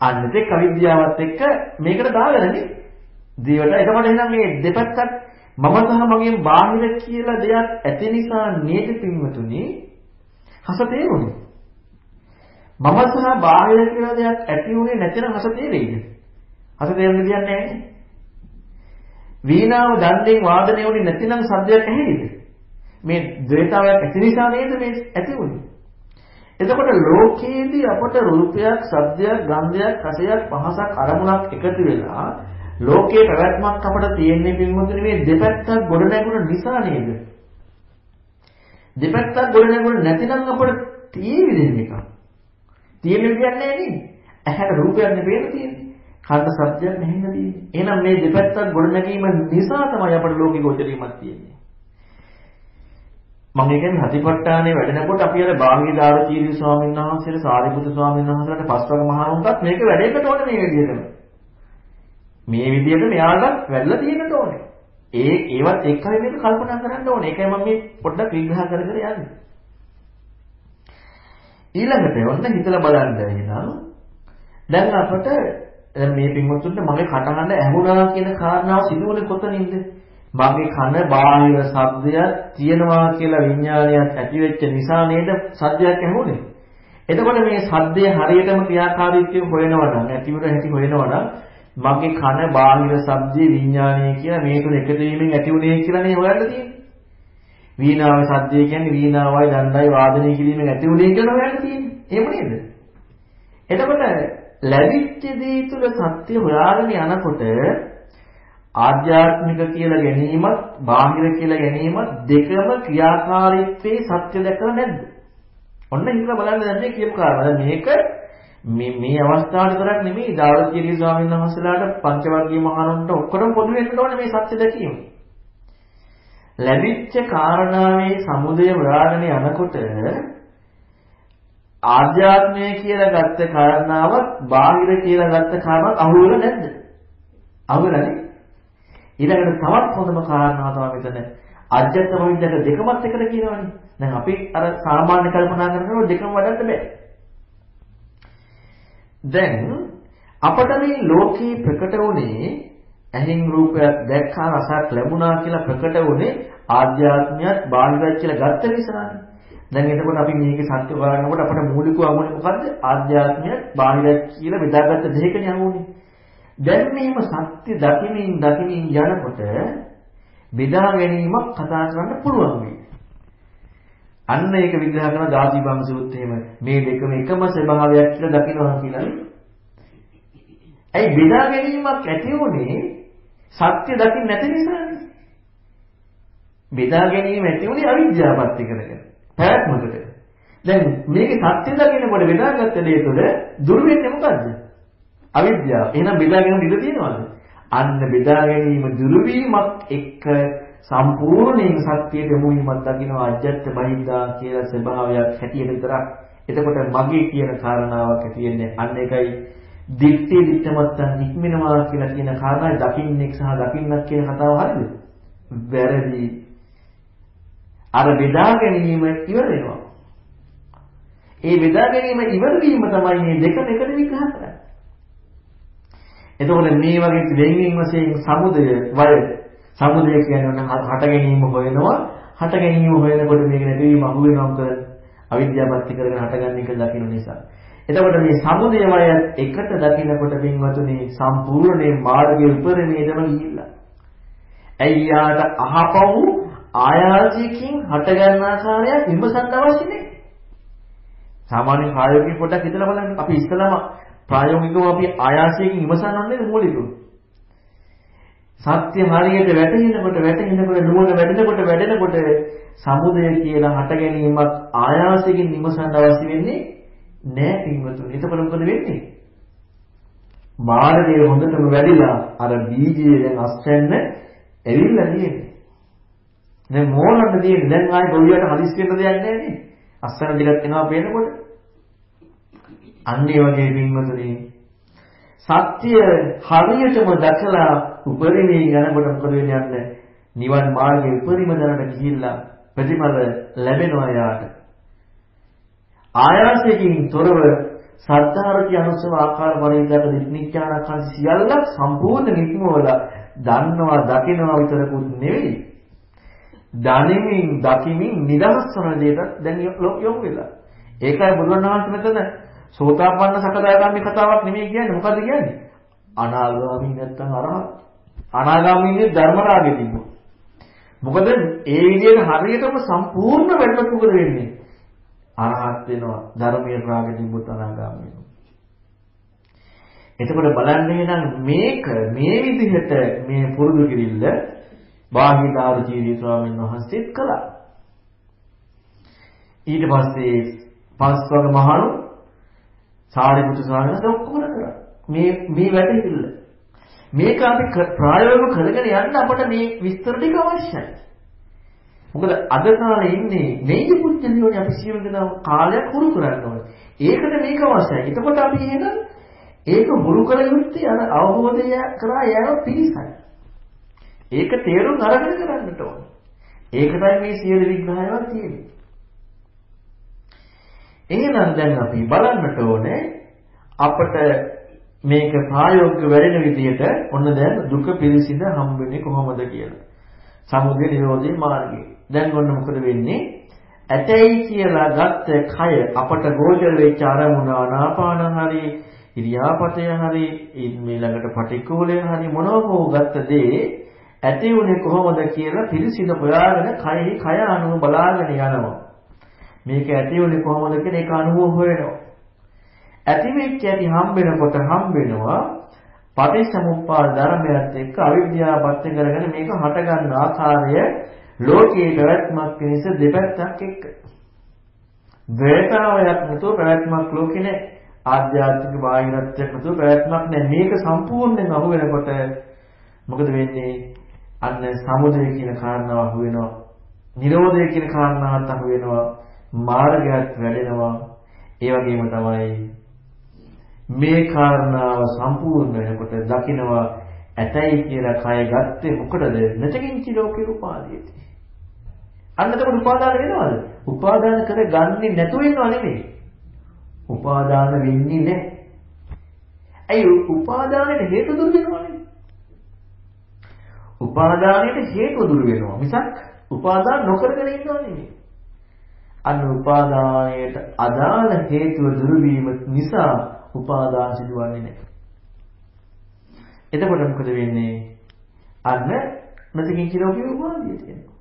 අන්න එතෙක් අවිද්‍යාවත් එක්ක මේකට දාගෙනනේ. දිවට එතකොට එහෙනම් මේ දෙපැත්තක් මම සහ මගේ බාහිර කියලා දෙයක් ඇති නිසා නේද පින්වතුනි හස තේරුනේ. මම සහ බාහිර කියලා දෙයක් ඇති වුණේ නැතිනම් හස තේරෙයිද? හස තේරෙන්න දෙයක් නැහැ නේ. වීණාව දණ්ඩෙන් වාදනය වුණේ නැතිනම් සද්දයක් ඇහෙයිද? මේ ද්වේතාවයක් ඇති නිසා නේද මේ ඇති වුනේ? එතකොට ලෝකයේදී අපට රූපයක්, ශබ්දයක්, ගන්ධයක්, රසයක්, පහසක් අරමුණක් එකතු වෙලා ලෝකයේ පැවැත්මක් අපට තියෙන්නේ පින්වතුනි මේ දෙපැත්තක් ගොඩ නැගුණ නිසා නේද? දෙපැත්තක් ගොඩ නැගුණ නැතිනම් අපට තියෙන්නේ දෙන්නේ එකක්. තියෙන විදියක් නැහැ නේද? ඇහැට රූපයක් නෙවෙයි තියෙන්නේ. කන්න සත්‍යයක් නැහැ නේද? එහෙනම් මේ දෙපැත්තක් ගොඩ නැගීම නිසා තමයි අපට ලෝකෙ ගොඩරීමක් තියෙන්නේ. මම කියන්නේ හතිපට්ඨානේ වැඩෙනකොට අපි අර බාහිදාර කීරි ස්වාමීන් වහන්සේට සාරිපුත්‍ර ස්වාමීන් වහන්සේලාට පස්වග මහණුන්ටත් මේක වැඩේකට ඕනේ මේ විදිහටම. මේ විදිහට මෙයාලට වැඩලා තියෙන්න ඕනේ. ඒ ඒවත් එක්කයි මේක කල්පනා කරන්න ඕනේ. ඒකයි මම මේ පොඩ්ඩක් විග්‍රහ කර කර යන්නේ. ඊළඟට ඔන්න හිතලා බලන්න එහෙනම් දැන් අපට දැන් මේ පින්වත්තුන්ට මගේ කටහඬ ඇහුණා කියන කාරණාව සිදුවන්නේ කොතනින්ද? මගේ කන බාහිර ශබ්දයක් තියෙනවා කියලා විඥානයක් ඇති වෙච්ච නිසා නේද සද්දයක් ඇහුනේ. එතකොට මේ සද්දේ හරියටම ක්‍රියාකාරීත්වය හොයනවා නම් ඇතිවර හැටි හොයනවා නම් මගේ කන බාහිර ශබ්දේ විඥානය කියලා මේ තුන එකතු වීමෙන් ඇති වුනේ කියලා නේ හොයන්න තියෙන්නේ. වීණාවේ සද්දේ කියන්නේ වීණාවයි දණ්ඩයි වාදනය කිරීමෙන් ඇති වුනේ කියලා හොයන්න තියෙන්නේ. එහෙම නේද? එතකොට ලැබිච්ච දේ තුල සත්‍ය හොයාගෙන යනකොට ආධ්‍යාත්මික කියලා ගැනීමත් බාහිර කියලා ගැනීමත් දෙකම ක්‍රියාකාරීත්වයේ සත්‍ය දැකලා නැද්ද? ඔන්න ඉතින් බලන්න දැන් මේ කියපු කාරණා. මේක මේ මේ අවස්ථාව විතරක් නෙමෙයි දාවතිගේ ස්වාමීන් වහන්සේලාට පංචවර්ගීය මහණුන්ට ඔක්කොම පොදු වෙන්න ඕනේ මේ සත්‍ය දැකීම. ලැබිච්ච කාරණාවේ සමුදය හොයාගෙන යනකොට ආධ්‍යාත්මය කියලා ගත්ත කාරණාවත් බාහිර කියලා ගත්ත කාරණාවත් අහුවෙල නැද්ද? අහුවෙලානේ. ඊළඟට තවත් හොඳම කාරණාව තමයි මෙතන අජ්ජත් භවිද්දක දෙකමත් එකට කියනවනේ. දැන් අපි අර සාමාන්‍ය කල්පනා කරනකොට දෙකම වඩන්න බෑ. දැන් අපට මේ ලෝකේ ප්‍රකට වුණේ ඇහෙන් රූපයක් දැක්කා රසක් ලැබුණා කියලා ප්‍රකට වුණේ ආධ්‍යාත්මයක් බාහිරත් කියලා ගත්ත නිසානේ. දැන් එතකොට අපි මේකේ සත්‍ය බලනකොට අපට මූලිකව අහුනේ මොකද්ද? ආධ්‍යාත්මයක් බාහිරත් කියලා බෙදාගත්ත දෙයකනේ අහුනේ. දැන් මේව සත්‍ය දකිමින් දකිමින් යනකොට බෙදා ගැනීමක් කතා කරන්න පුළුවන් වෙයි. අන්න ඒක විග්‍රහ කරන ධාති බං සූත්‍රයේම මේ දෙකම එකම ස්වභාවයක් කියලා දකිනවා කියලා. ඇයි බෙදා ගැනීමක් ඇති වුනේ සත්‍ය දකින්න නැති නිසානේ. බෙදා ගැනීම ඇති වුනේ අවිද්‍යාවපත් කරගෙන. පැවැත්මකට. දැන් මේකේ සත්‍ය දකින්නකොට බෙදාගත්ත දේ තුළ දුර වෙන්නේ මොකද්ද? අවිද්‍යාව. එහෙනම් බෙදා ගැනීම ඉඳ තියනවාද? අන්න බෙදා ගැනීම දුරු වීමක් එක්ක සම්පූර්ණයෙන් සත්‍යයට යොමු වීමක් දකින්න අජත්ත බහිද්දා කියලා ස්වභාවයක් හැටියට විතරක්. එතකොට මගේ කියන කාරණාවක් තියෙන්නේ අන්න ඒකයි දිත්තේ දිත්තමත්තන් නික්මිනවා කියලා කියන කාරණායි දකින්නෙක් සහ දකින්නක් කියන කතාව හරිද? වැරදි. අර බෙදා ගැනීම ඉවර වෙනවා. ඒ බෙදා ගැනීම ඉවර වීම තමයි මේ දෙක දෙකට විග්‍රහ කරන්නේ. එතකොට මේ වගේ දෙයින් වශයෙන් සමුදය වය සමුදය කියන්නේ හට ගැනීම හොයනවා හට ගැනීම හොයනකොට මේක නැතිවීම අහු වෙනවා මොකද අවිද්‍යාවපත්ති කරගෙන හටගන්න එක දකින්න නිසා එතකොට මේ සමුදය වය එකට දකින්නකොට පින්වතුනි සම්පූර්ණයෙන් මාර්ගයේ උපරිමයටම ගිහිල්ලා ඇයි යාට අහපවු ආයාසයෙන් හට ගන්න ආකාරයක් විමසන්න අවශ්‍ය නැහැ සාමාන්‍ය ප්‍රායෝගික පොඩ්ඩක් හිතලා බලන්න අපි ඉස්සලම ප්‍රායෝගිකව අපි ආයාසයෙන් විමසන්න ඕනේ මූලිකව. සත්‍ය හරියට වැටෙනකොට වැටෙනකොට නුවණ වැඩෙනකොට වැඩෙනකොට සමුදය කියලා හට ගැනීමක් ආයාසයෙන් විමසන්න අවශ්‍ය වෙන්නේ නෑ පින්වතුනි. එතකොට මොකද වෙන්නේ? මාර්ගය හොඳටම වැඩිලා අර බීජය දැන් අස්වැන්න ඇවිල්ලා තියෙන්නේ. දැන් මෝලන්න තියෙන්නේ. දැන් ආයේ ගොවියට හදිස් වෙන්න දෙයක් නෑ නේ. අස්වැන්න ටිකක් එනවා පේනකොට. අන්න ඒ වගේ පින්වතුනි සත්‍ය හරියටම දැකලා උපරිමයෙන් යනකොට මොකද වෙන්නේ යන්න නිවන් මාර්ගයේ උපරිම දරට ගිහිල්ලා ප්‍රතිඵල ලැබෙනවා යාට ආයාසයෙන් තොරව සද්ධාරති අනුසව ආකාර පරිවිතක දික්නිච්ඡානකන් සියල්ල සම්පූර්ණ නික්මවලා දන්නවා දකිනවා විතරකුත් නෙවෙයි දනිමින් දකිමින් නිදහස් වන දෙයට දැන් යොමු වෙලා ඒකයි බුදුන් වහන්සේ මෙතන සෝතාපන්න සකදාගාමී කතාවක් නෙමෙයි කියන්නේ මොකද්ද කියන්නේ? අනාගාමී නැත්තම් අරහත්. අනාගාමීනේ ධර්මරාගෙ තිබුණා. මොකද ඒ විදිහට හරියටම සම්පූර්ණ වෙන්නත් මොකද වෙන්නේ? අරහත් වෙනවා. ධර්මයේ රාගෙ තිබුත් අනාගාමී වෙනවා. එතකොට බලන්නේ නම් මේක මේ විදිහට මේ පුරුදු කිරිල්ල බාහිදාරු ජීවී ස්වාමීන් වහන්සේත් කළා. ඊට පස්සේ පස්වග මහණු සාරිපුත්‍ර ස්වාමීන් වහන්සේ ඔක්කොම කරා. මේ මේ වැටහිල්ල. මේක අපි ප්‍රායෝගිකව කරගෙන යන්න අපට මේ විස්තර ටික අවශ්‍යයි. මොකද අද කාලේ ඉන්නේ මේක පුච්චලියෝනේ අපි සියලු දෙනා කාලයක් හුරු කරන්න ඕනේ. ඒකට මේක අවශ්‍යයි. එතකොට අපි එහෙනම් ඒක හුරු කර යුත්තේ අර අවබෝධය කරා යෑම පිළිසයි. ඒක තේරුම් අරගෙන කරන්නට ඕනේ. ඒකටයි මේ සියලු විග්‍රහයවත් තියෙන්නේ. එහෙනම් දැන් අපි බලන්නට ඕනේ අපට මේක ප්‍රායෝගික වැඩෙන විදිහට ඔන්න දැන් දුක පිළිසිඳ හම්බෙන්නේ කොහොමද කියලා. සමුදය නිරෝධයේ මාර්ගය. දැන් ඔන්න මොකද වෙන්නේ? ඇතැයි කියලා ගත්ත කය අපට ගෝචර වෙච්ච අරමුණ ආනාපාන හරි ඉරියාපතය හරි ඊළඟට පටික්කුලය හරි මොනවෝ ගත්ත දේ ඇති උනේ කොහොමද කියලා පිළිසිඳ හොයාගෙන කයෙහි කය අනුව බලාගෙන යනවා. මේක ඇති වෙන්නේ කොහොමද කියලා ඒක අනුභව හොයනවා. ඇති වෙච්ච ඇති හම්බෙනකොට හම්බෙනවා පටිච්චසමුප්පාද ධර්මයත් එක්ක අවිද්‍යාවපත් කරගෙන මේක හට ගන්න ආකාරය ලෝකයේ පැවැත්මක් පිණිස දෙපැත්තක් එක්ක. ද්වේතාවයක් නැතුව පැවැත්මක් ලෝකේ නැහැ. ආධ්‍යාත්මික බාහිරත්වයක් නැතුව පැවැත්මක් නැහැ. මේක සම්පූර්ණයෙන් අහු වෙනකොට මොකද වෙන්නේ? අන්න සමුදය කියන කාරණාව අහු වෙනවා. නිරෝධය කියන කාරණාවත් අහු වෙනවා. මාර්ගයත් වැඩෙනවා. ඒ වගේම තමයි මේ කාරණාව සම්පූර්ණ වෙනකොට දකිනවා ඇතයි කියලා කය ගත්තේ මොකටද? නැතකින්චි ලෝකේ උපාදීති. අන්න එතකොට උපාදාන වෙනවද? උපාදාන කර ගන්නේ නැතුව ඉන්නව නෙමෙයි. උපාදාන වෙන්නේ නැහැ. ඇයි උපාදානෙට හේතු දුරු වෙනවනේ? උපාදානයට හේතු දුරු වෙනවා. මිසක් උපාදාන නොකරගෙන ඉන්නව නෙමෙයි. අන්න උපාදානයට අදාළ හේතුව දුරු වීම නිසා උපාදාන සිදුවන්නේ නැහැ. එතකොට මොකද වෙන්නේ? අන්න නැතිකින් කිරෝගේ උපාදිය තියෙනවා.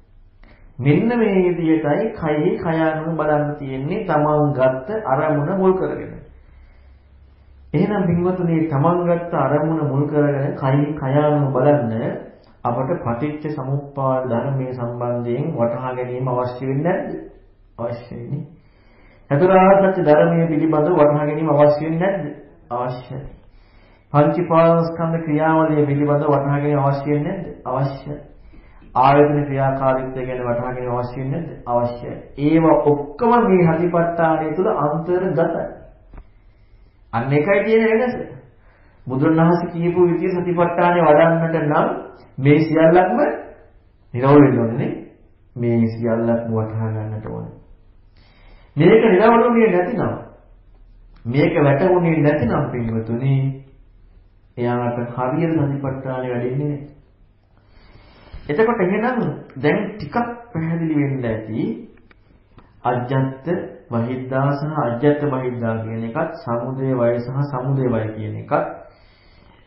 මෙන්න මේ විදියටයි කයෙහි කය අනුව බලන්න තියෙන්නේ තමන් ගත්ත අරමුණ මුල් කරගෙන. එහෙනම් පින්වතුනි තමන් ගත්ත අරමුණ මුල් කරගෙන කයෙහි කය අනුව බලන්න අපට පටිච්ච සමුප්පාද ධර්මයේ සම්බන්ධයෙන් වටහා ගැනීම අවශ්‍ය වෙන්නේ නැද්ද? අවශ්‍යයි. චතුරාර්ය සත්‍ය ධර්මයේ පිළිබඳව වටහා ගැනීම අවශ්‍ය වෙන්නේ නැද්ද? අවශ්‍යයි. පංචීපාදස්කන්ධ ක්‍රියාවලිය පිළිබඳව වටහා ගැනීම අවශ්‍ය වෙන්නේ නැද්ද? අවශ්‍යයි. ආයතන ක්‍රියාකාරීත්වය ගැන වටහා ගැනීම අවශ්‍ය වෙන්නේ නැද්ද? අවශ්‍යයි. ඒව ඔක්කොම මේ හතිපට්ඨානය තුල අන්තර්ගතයි. අන්න එකයි තියෙන වෙනස. බුදුරණවහන්සේ කියපු විදිහට සතිපට්ඨානය වඩන්නට නම් මේ සියල්ලක්ම නිරවුල් වෙන්න ඕනේ නේ. මේ සියල්ලක්ම වටහා ගන්නට ඕනේ. මේක නිරවුල්ුනේ නැතිනම් මේක වැටුනේ නැතිනම් පින්වතුනි එයාට හරියට සතිපට්ඨානය වැඩෙන්නේ නැහැ. එතකොට එහෙනම් දැන් ටිකක් පැහැදිලි වෙන්න ඇති අජ්ජත් වහිද්දා සහ අජ්ජත් වහිද්දා කියන එකත් සමුදේ වය සහ සමුදේ වය කියන එකත්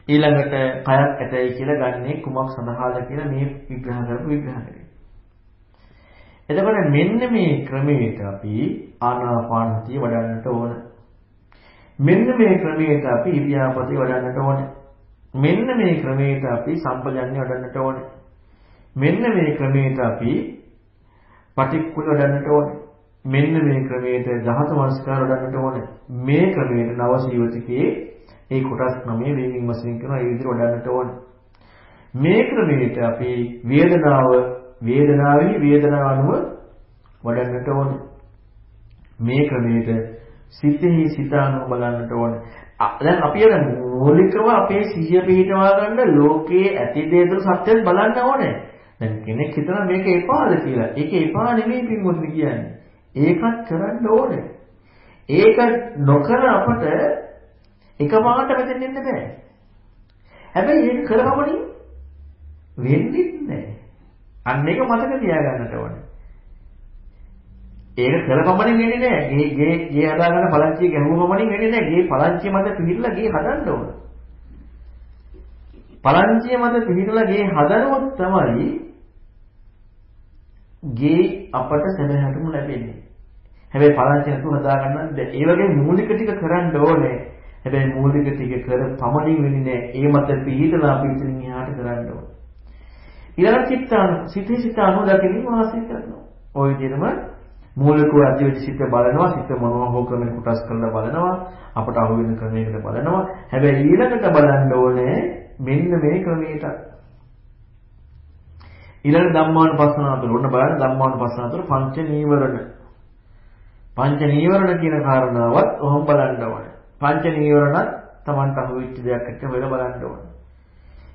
ඊළඟට කයක් ඇතයි කියලා ගන්නේ කුමක් සඳහාද කියලා මේ විග්‍රහ කරපු විග්‍රහය. එතකොට මෙන්න මේ ක්‍රමයට අපි ආනාපාන සතිය වඩන්නට ඕන. මෙන්න මේ ක්‍රමයට අපි ඉරියාපතේ වඩන්නට ඕන. මෙන්න මේ ක්‍රමයට අපි සම්පජන්‍ය වඩන්නට ඕනේ. මෙන්න මේ ක්‍රමයට අපි පටික්කුල වඩන්නට ඕනේ. මෙන්න මේ ක්‍රමයට ධාතු මනස්කාර වඩන්නට ඕනේ. මේ ක්‍රමයට නව සීවතිකේ ඒ කොටස් නමේ වේගින් වශයෙන් කරන ඒ විදිහට වඩන්නට ඕනේ. මේ ක්‍රමයට අපි වේදනාව වේදනාවේ වේදනාව අනුව වඩන්නට ඕනේ. මේ ක්‍රමයට සිතෙහි සිත අනුව බලන්නට ඕනේ. දැන් අපි අර මූලිකව අපේ සිහිය පිහිටවා ගන්න ලෝකයේ ඇති දේ දුර සත්‍යයෙන් බලන්න ඕනේ. දැන් කෙනෙක් හිතනවා මේක එපාද කියලා. ඒක එපා නෙමෙයි පින්වත්නි කියන්නේ. ඒකත් කරන්න ඕනේ. ඒක නොකර අපට එකපාරට වැදෙන්න බෑ. හැබැයි ඒක කරගමනින් වෙන්නේ නැහැ. අන්න ඒක මතක තියාගන්නට ඕනේ. ඒක කරපමණින් වෙන්නේ නැහැ. ගේ ගේ ගේ හදාගන්න පලංචිය ගැහුවමමණින් වෙන්නේ නැහැ. ගේ පලංචිය මත පිහිටලා ගේ හදන්න ඕන. පලංචිය මත පිහිටලා ගේ හදනොත් තමයි ගේ අපට සැබෑටම ලැබෙන්නේ. හැබැයි පලංචි නැතුව හදාගන්න බැහැ. ඒ වගේ මූලික ටික කරන්න ඕනේ. හැබැයි මූලික ටික කර පමණින් වෙන්නේ නැහැ. ඒ මත පිළිහිදලා අපි ඉතින් එහාට කරන්න ඕනේ. ඊළඟ චිත්තාන සිතේ සිත අනුදකින්න වාසය කරනවා. ওই විදිහටම මූලිකව අධිවිද සිත බලනවා, සිත මොනවා හෝ ක්‍රමයක කොටස් කරලා බලනවා, අපට අහු වෙන ක්‍රමයකට බලනවා. හැබැයි ඊළඟට බලන්න ඕනේ මෙන්න මේ ක්‍රමයට ඊළඟ ධම්මානුපස්සනාව තුළ ඔන්න බලන්න ධම්මානුපස්සනාව තුළ පංච නීවරණ. පංච නීවරණ කියන කාරණාවත් ඔහොම බලන්න ඕනේ. පංච නීවරණත් Tamanට අහුවෙච්ච දෙයක් එක්ක වෙලා බලන්න ඕනේ.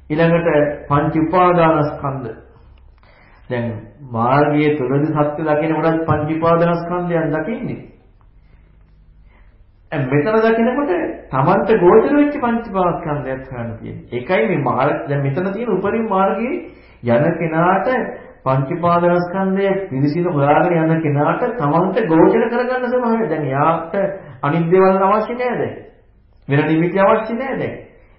ඊළඟට පංච උපාදානස්කන්ධ. දැන් මාර්ගයේ තුලදී සත්‍ය දකිනකොටත් පංච උපාදානස්කන්ධයන් දකින්නේ. මෙතන දකිනකොට Tamanට ගෝචර වෙච්ච පංච උපාදානස්කන්ධයක් ගන්න තියෙන්නේ. ඒකයි මේ මාර්ග දැන් මෙතන තියෙන උපරිම මාර්ගයේ යන කෙනාට පංචපාදස්කන්ධය පිළිසින හොයාගෙන යන කෙනාට තමන්ට ගෝචර කරගන්න ස්වභාවය. දැන් යාට අනිත් දේවල් අවශ්‍ය නෑ දැන්. වෙන නිමිති අවශ්‍ය නෑ දැන්.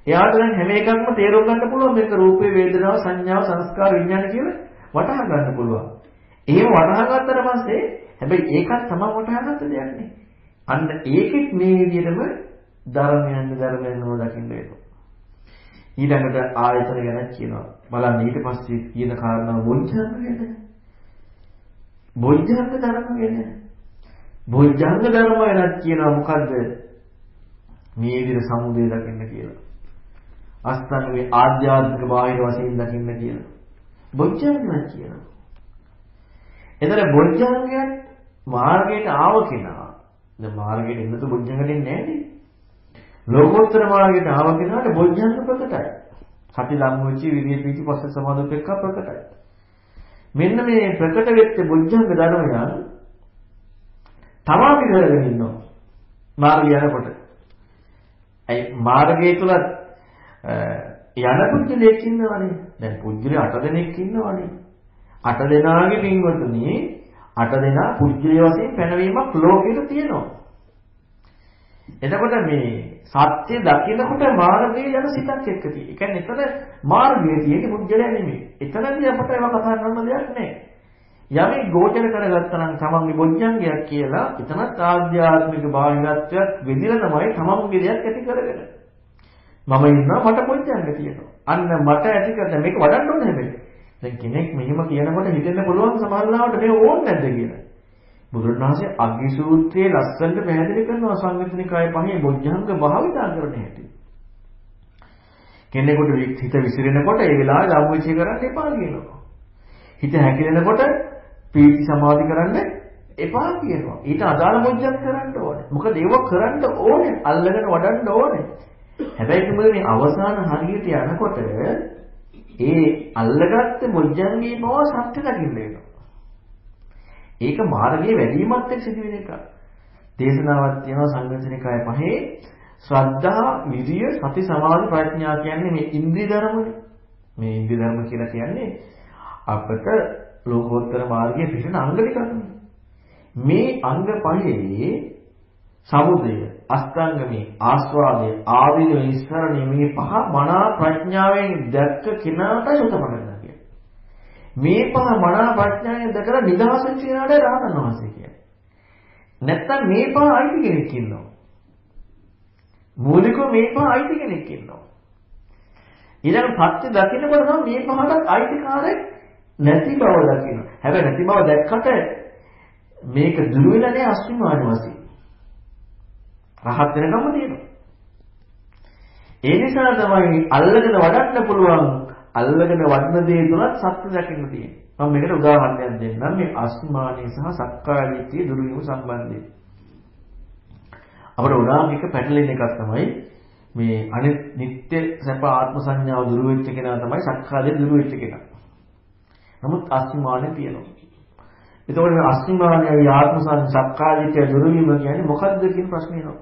එයාට දැන් හැම එකක්ම තේරුම් ගන්න පුළුවන් මේක රූපේ වේදනාව සංඥාව සංස්කාර විඥාන කියලා වටහා ගන්න පුළුවන්. එහෙම වටහා ගත්තට පස්සේ හැබැයි ඒකත් තමන් වටහා ගත්ත දෙයක් නේ. අන්න ඒකෙත් මේ විදිහටම ධර්මයන් ධර්මයන් වල දකින්න වෙනවා. ඊළඟට ආයතන ගැන කියනවා. බලන්න ඊට පස්සේ කියන කාරණාව බොජ්ජංග ගැන. බොජ්ජංග ධර්ම ගැන. බොජ්ජංග ධර්ම ගැන කියනවා මොකද්ද? මේ විදිහට සමුදය දකින්න කියලා. අස්තංගේ ආධ්‍යාත්මික බාහිර වශයෙන් දකින්න කියලා. බොජ්ජංගයක් කියනවා. එතන බොජ්ජංගයන් මාර්ගයට ආව කෙනා දැන් මාර්ගයට එන්නතු බොජ්ජංගට එන්නේ නැහැ ලෝකෝත්තර මාර්ගයට ආව කෙනාට බොජ්ජංග ප්‍රකටයි. සති ධම්මෝචි විරිය පීති පස්ස සමාධිපෙක්ක ප්‍රකටයි. මෙන්න මේ ප්‍රකට වෙච්ච බොජ්ජංග ධර්මයන් තමා පිළිවෙලගෙන ඉන්නවා. මාර්ගය යනකොට. ඒ මාර්ගය තුල යන පුජ්‍යලයක් ඉන්නවනේ. දැන් පුජ්‍යලේ 8 දෙනෙක් ඉන්නවනේ. 8 දෙනාගේ පින්වතුනි 8 දෙනා පුජ්‍යලේ වශයෙන් පැනවීමක් ලෝකෙට තියෙනවා. එතකොට මේ සත්‍ය දකිනකොට මාර්ගයේ යන සිතක් එක්ක තියෙයි. ඒ කියන්නේ එතන මාර්ගයේ තියෙන පුජ්‍යලය නෙමෙයි. එතනදී අපට ඒවා කතා කරන්න දෙයක් නැහැ. යමෙක් ගෝචර කරගත්තා නම් තමන්ගේ බොජ්ජංගයක් කියලා එතනත් ආධ්‍යාත්මික බාහිරත්වයක් විදිලා තමයි තමන්ගේ දෙයක් ඇති කරගෙන. මම ඉන්නවා මට බොජ්ජංග තියෙනවා. අන්න මට ඇති කරන මේක වඩන්න ඕනේ හැබැයි. දැන් කෙනෙක් මෙහෙම කියනකොට හිතෙන්න පුළුවන් සමහරවිට මේ ඕන් නැද්ද කියලා. බුදුරණවහන්සේ අග්ගි සූත්‍රයේ ලස්සනට පැහැදිලි කරනවා සංවිතනිකාය පහේ බොජ්ජංග භාවිතා කරන හැටි. කෙනෙකුට හිත විසිරෙනකොට ඒ වෙලාවේ ධම්මවිචය කරන්න එපා කියනවා. හිත හැකිලෙනකොට පීති සමාධි කරන්න එපා කියනවා. ඊට අදාළ මොජ්ජක් කරන්න ඕනේ. මොකද ඒව කරන්න ඕනේ. අල්ලගෙන වඩන්න ඕනේ. හැබැයි මේ අවසාන හරියට යනකොට ඒ අල්ලගත්ත මොජ්ජන්ගේ බව සත්‍ය දකින්න වෙනවා. ඒක මාර්ගයේ වැඩිමත් එක්ක සිදුවෙන එකක්. දේශනාවක් තියෙනවා සංගතනිකාය පහේ ශ්‍රද්ධා, විරිය, සති, සමාධි, ප්‍රඥා කියන්නේ මේ ඉන්ද්‍රිය ධර්මනේ. මේ ඉන්ද්‍රිය ධර්ම කියලා කියන්නේ අපට ලෝකෝත්තර මාර්ගයේ පිටින අංග ටිකක් මේ අංග පහේ සමුදය අස්තංගමේ ආස්වාදය ආදීන විස්තරණේ මේ පහ මනා ප්‍රඥාවෙන් දැක්ක කෙනාට සුතමගන්න කියන්නේ. මේ පහ මනා ප්‍රඥාවෙන් දැකලා නිදහස් වෙච්ච කෙනාට රහතන් වහන්සේ කියන්නේ. නැත්තම් මේ පහ අයිති කෙනෙක් ඉන්නවා. මූලිකව මේ පහ අයිති කෙනෙක් ඉන්නවා. ඊළඟ සත්‍ය දකින්නකොට තමයි මේ පහට අයිතිකාරයෙක් නැති බව දකින්න. හැබැයි නැති බව දැක්කට මේක දුර වෙලා නෑ අස්මිමාන වශයෙන්. රහත් වෙනකම්ම තියෙනවා. ඒ නිසා තමයි අල්ලගෙන වඩන්න පුළුවන් අල්ලගෙන වඩන දේ තුලත් සත්‍ය දකින්න තියෙන්නේ. මම මේකට උදාහරණයක් දෙන්නම් මේ අස්මානී සහ සක්කාය දිට්ඨිය දුරු වීම සම්බන්ධයෙන්. අපේ උදාහරණයක පැටලෙන එකක් තමයි මේ අනිත් නිත්‍ය සැප ආත්ම සංඥාව දුරු වෙච්ච කෙනා තමයි සක්කාය දුරු වෙච්ච කෙනා. නමුත් අස්මානය තියෙනවා. එතකොට මේ අස්මානයයි ආත්ම සක්කාය දුරු වීම කියන්නේ මොකද්ද කියන ප්‍රශ්නේ එනවා.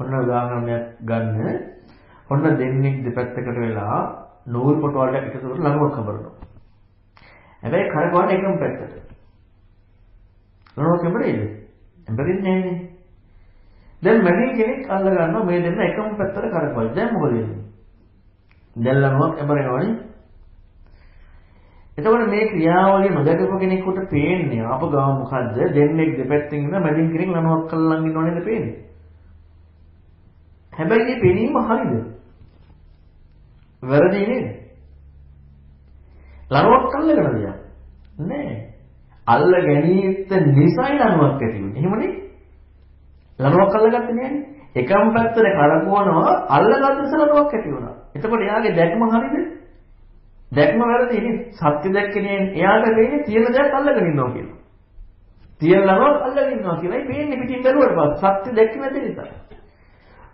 ඔන්න උදාහරණයක් ගන්න. ඔන්න දෙන්නෙක් දෙපැත්තකට වෙලා නූල් පොට වලට එකතු කරලා ලණුවක් හඹරනවා. හැබැයි කරකවන්නේ එකම පැත්තට. ලණුවක් හඹරෙයිද? හඹරෙන්නේ නැහැනේ. දැන් මැදින් කෙනෙක් අල්ල ගන්නවා මේ දෙන්න එකම පැත්තට කරකවයි. දැන් මොකද වෙන්නේ? දැන් ලණුවක් හඹරනවනේ. එතකොට මේ ක්‍රියාවලිය නොදකපු කෙනෙකුට පේන්නේ ආප ගාව මොකද්ද? දෙන්නෙක් දෙපැත්තෙන් ඉන්න මැදින් කෙනෙක් ලණුවක් කල්ලන් ඉන්නව නේද පේන්නේ? හැබැයි මේ පෙනීම හරිද? වැරදි නේද? ලණුවක් අල්ලගෙන දියා. නෑ. අල්ල ගැනීමත් නිසයි ලණුවක් ඇති වෙන්නේ. එහෙමනේ? ලණුවක් අල්ලගත්තේ නෑනේ. එකම පැත්තට කරකවනවා අල්ලගත්ත නිසා ලණුවක් ඇති වුණා. එතකොට එයාගේ දැක්ම හරිද? දැක්ම වැරදි නේ. සත්‍ය දැක්කේ එයාට වෙන්නේ තියෙන දේක් අල්ලගෙන ඉන්නවා කියලා. තියෙන ලණුවක් අල්ලගෙන ඉන්නවා කියලායි පේන්නේ පිටින් බැලුවට පස්සේ සත්‍ය දැක්කේ නැති නිසා.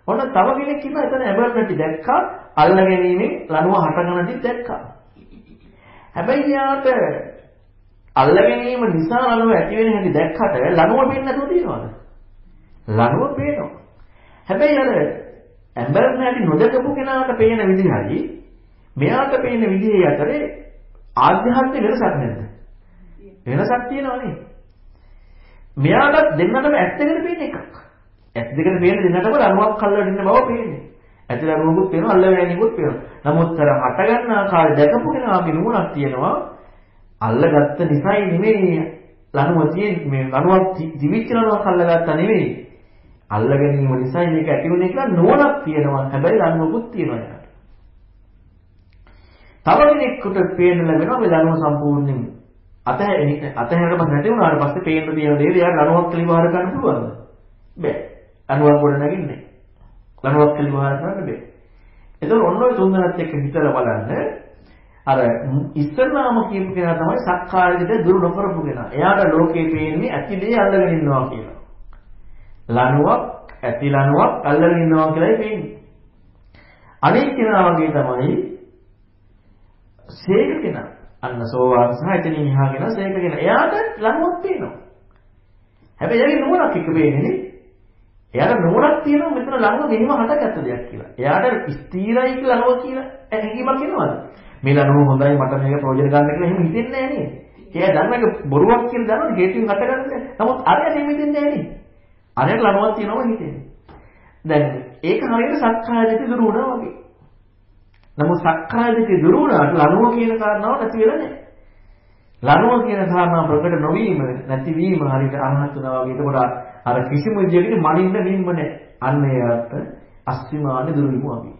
ඔන්න තව කෙනෙක් ඉන්නවා එතන ඇබල් නැටි දැක්කා අල්ල ගැනීමෙන් ලණුව හටගනදි දැක්කා. හැබැයි යාට අල්ල ගැනීම නිසා ලණුව ඇති වෙන හැටි දැක්කට ලණුව පේන්නේ නැතුව තියනවාද? ලණුව පේනවා. හැබැයි අර ඇබල් නැටි නොදකපු කෙනාට පේන විදිහයි මෙයාට පේන විදිහේ අතරේ ආධ්‍යාත්මික වෙනසක් නැද්ද? වෙනසක් තියෙනවා නේ. මෙයාට දෙන්නටම ඇත්තගෙන පේන එකක්. ඇස් දෙකට පේන දෙන්නටම ලණුවක් කල්ලට ඉන්න බව පේන්නේ. ඇතුළේ ලණුවකුත් පේනවා අල්ල වෙනිකුත් පේනවා. නමුත් අර හට ගන්න ආකාරය දැකපු කෙනාගේ නුවණක් තියෙනවා. අල්ලගත්ත නිසායි නෙමෙයි ලණුව තියෙන්නේ මේ ලණුවක් දිවිච්ච ලණුවක් අල්ලගත්තා නෙමෙයි. අල්ල ගැනීම නිසායි මේක ඇති වුනේ කියලා නුවණක් තියෙනවා. හැබැයි ලණුවකුත් තියෙනවා යාට. තව කෙනෙකුට පේන්න ලැබෙනවා මේ ලණුව සම්පූර්ණයෙන් අතහැ අතහැරම නැති වුණාට පස්සේ පේන්න තියෙන දේ එයා ලණුවක් කියලා විවහාර කරන්න පුළුවන්ද? බැහැ. අනුවක් ගොඩ නැගින්නේ. ලනුවක් කියලා විවහාර කරන්න බෑ. එතකොට ඔන්න ඔය තුන්දෙනාත් එක්ක හිතලා බලන්න අර ඉස්සරලාම කියපු කෙනා තමයි සක්කායදිට දුරු නොකරපු කෙනා. එයාට ලෝකේ පේන්නේ ඇතිදේ අල්ලගෙන ඉන්නවා කියලා. ලනුවක් ඇති ලනුවක් අල්ලගෙන ඉන්නවා කියලායි පේන්නේ. අනෙක් කෙනා වගේ තමයි සේක කෙනා. අන්න සෝවාන් සහ එතනින් එහා කෙනා සේක කෙනා. එයාට ලනුවක් පේනවා. හැබැයි එයාගේ නුවණක් එක පේන්නේ නේ. එයාට නුවණක් තියෙනවා මෙතන ලනුව මෙහෙම හටගත්ත දෙයක් කියලා. එයාට ස්ථිරයි කියලා ලනුව කියලා හැඟීමක් එනවද? මේ ලනුව හොඳයි මට මේක ප්‍රයෝජන ගන්න කියලා එහෙම හිතෙන්නේ නැහැ නේද? එයා දන්නක බොරුවක් කියලා දන්නවනේ හේතුන් හටගන්නේ. නමුත් අරයට එහෙම හිතෙන්නේ නැහැ නේ. අරයට ලනුවක් තියෙනවා හිතෙන්නේ. දැන් ඒක හරියට සක්කාය දිට්ඨිය දුරු වුණා වගේ. නමුත් සක්කාය දිට්ඨිය දුරු වුණාට ලනුව කියන කාරණාව නැති වෙලා නැහැ. ලනුව කියන කාරණාව ප්‍රකට නොවීම නැතිවීම හරියට අරහත් වෙනවා වගේ. ඒකෝට අර කිසිම විදියකින් මනින්න වීම නැහැ. අන්න ඒකට අස්තිමාන දුරු වීම අපි.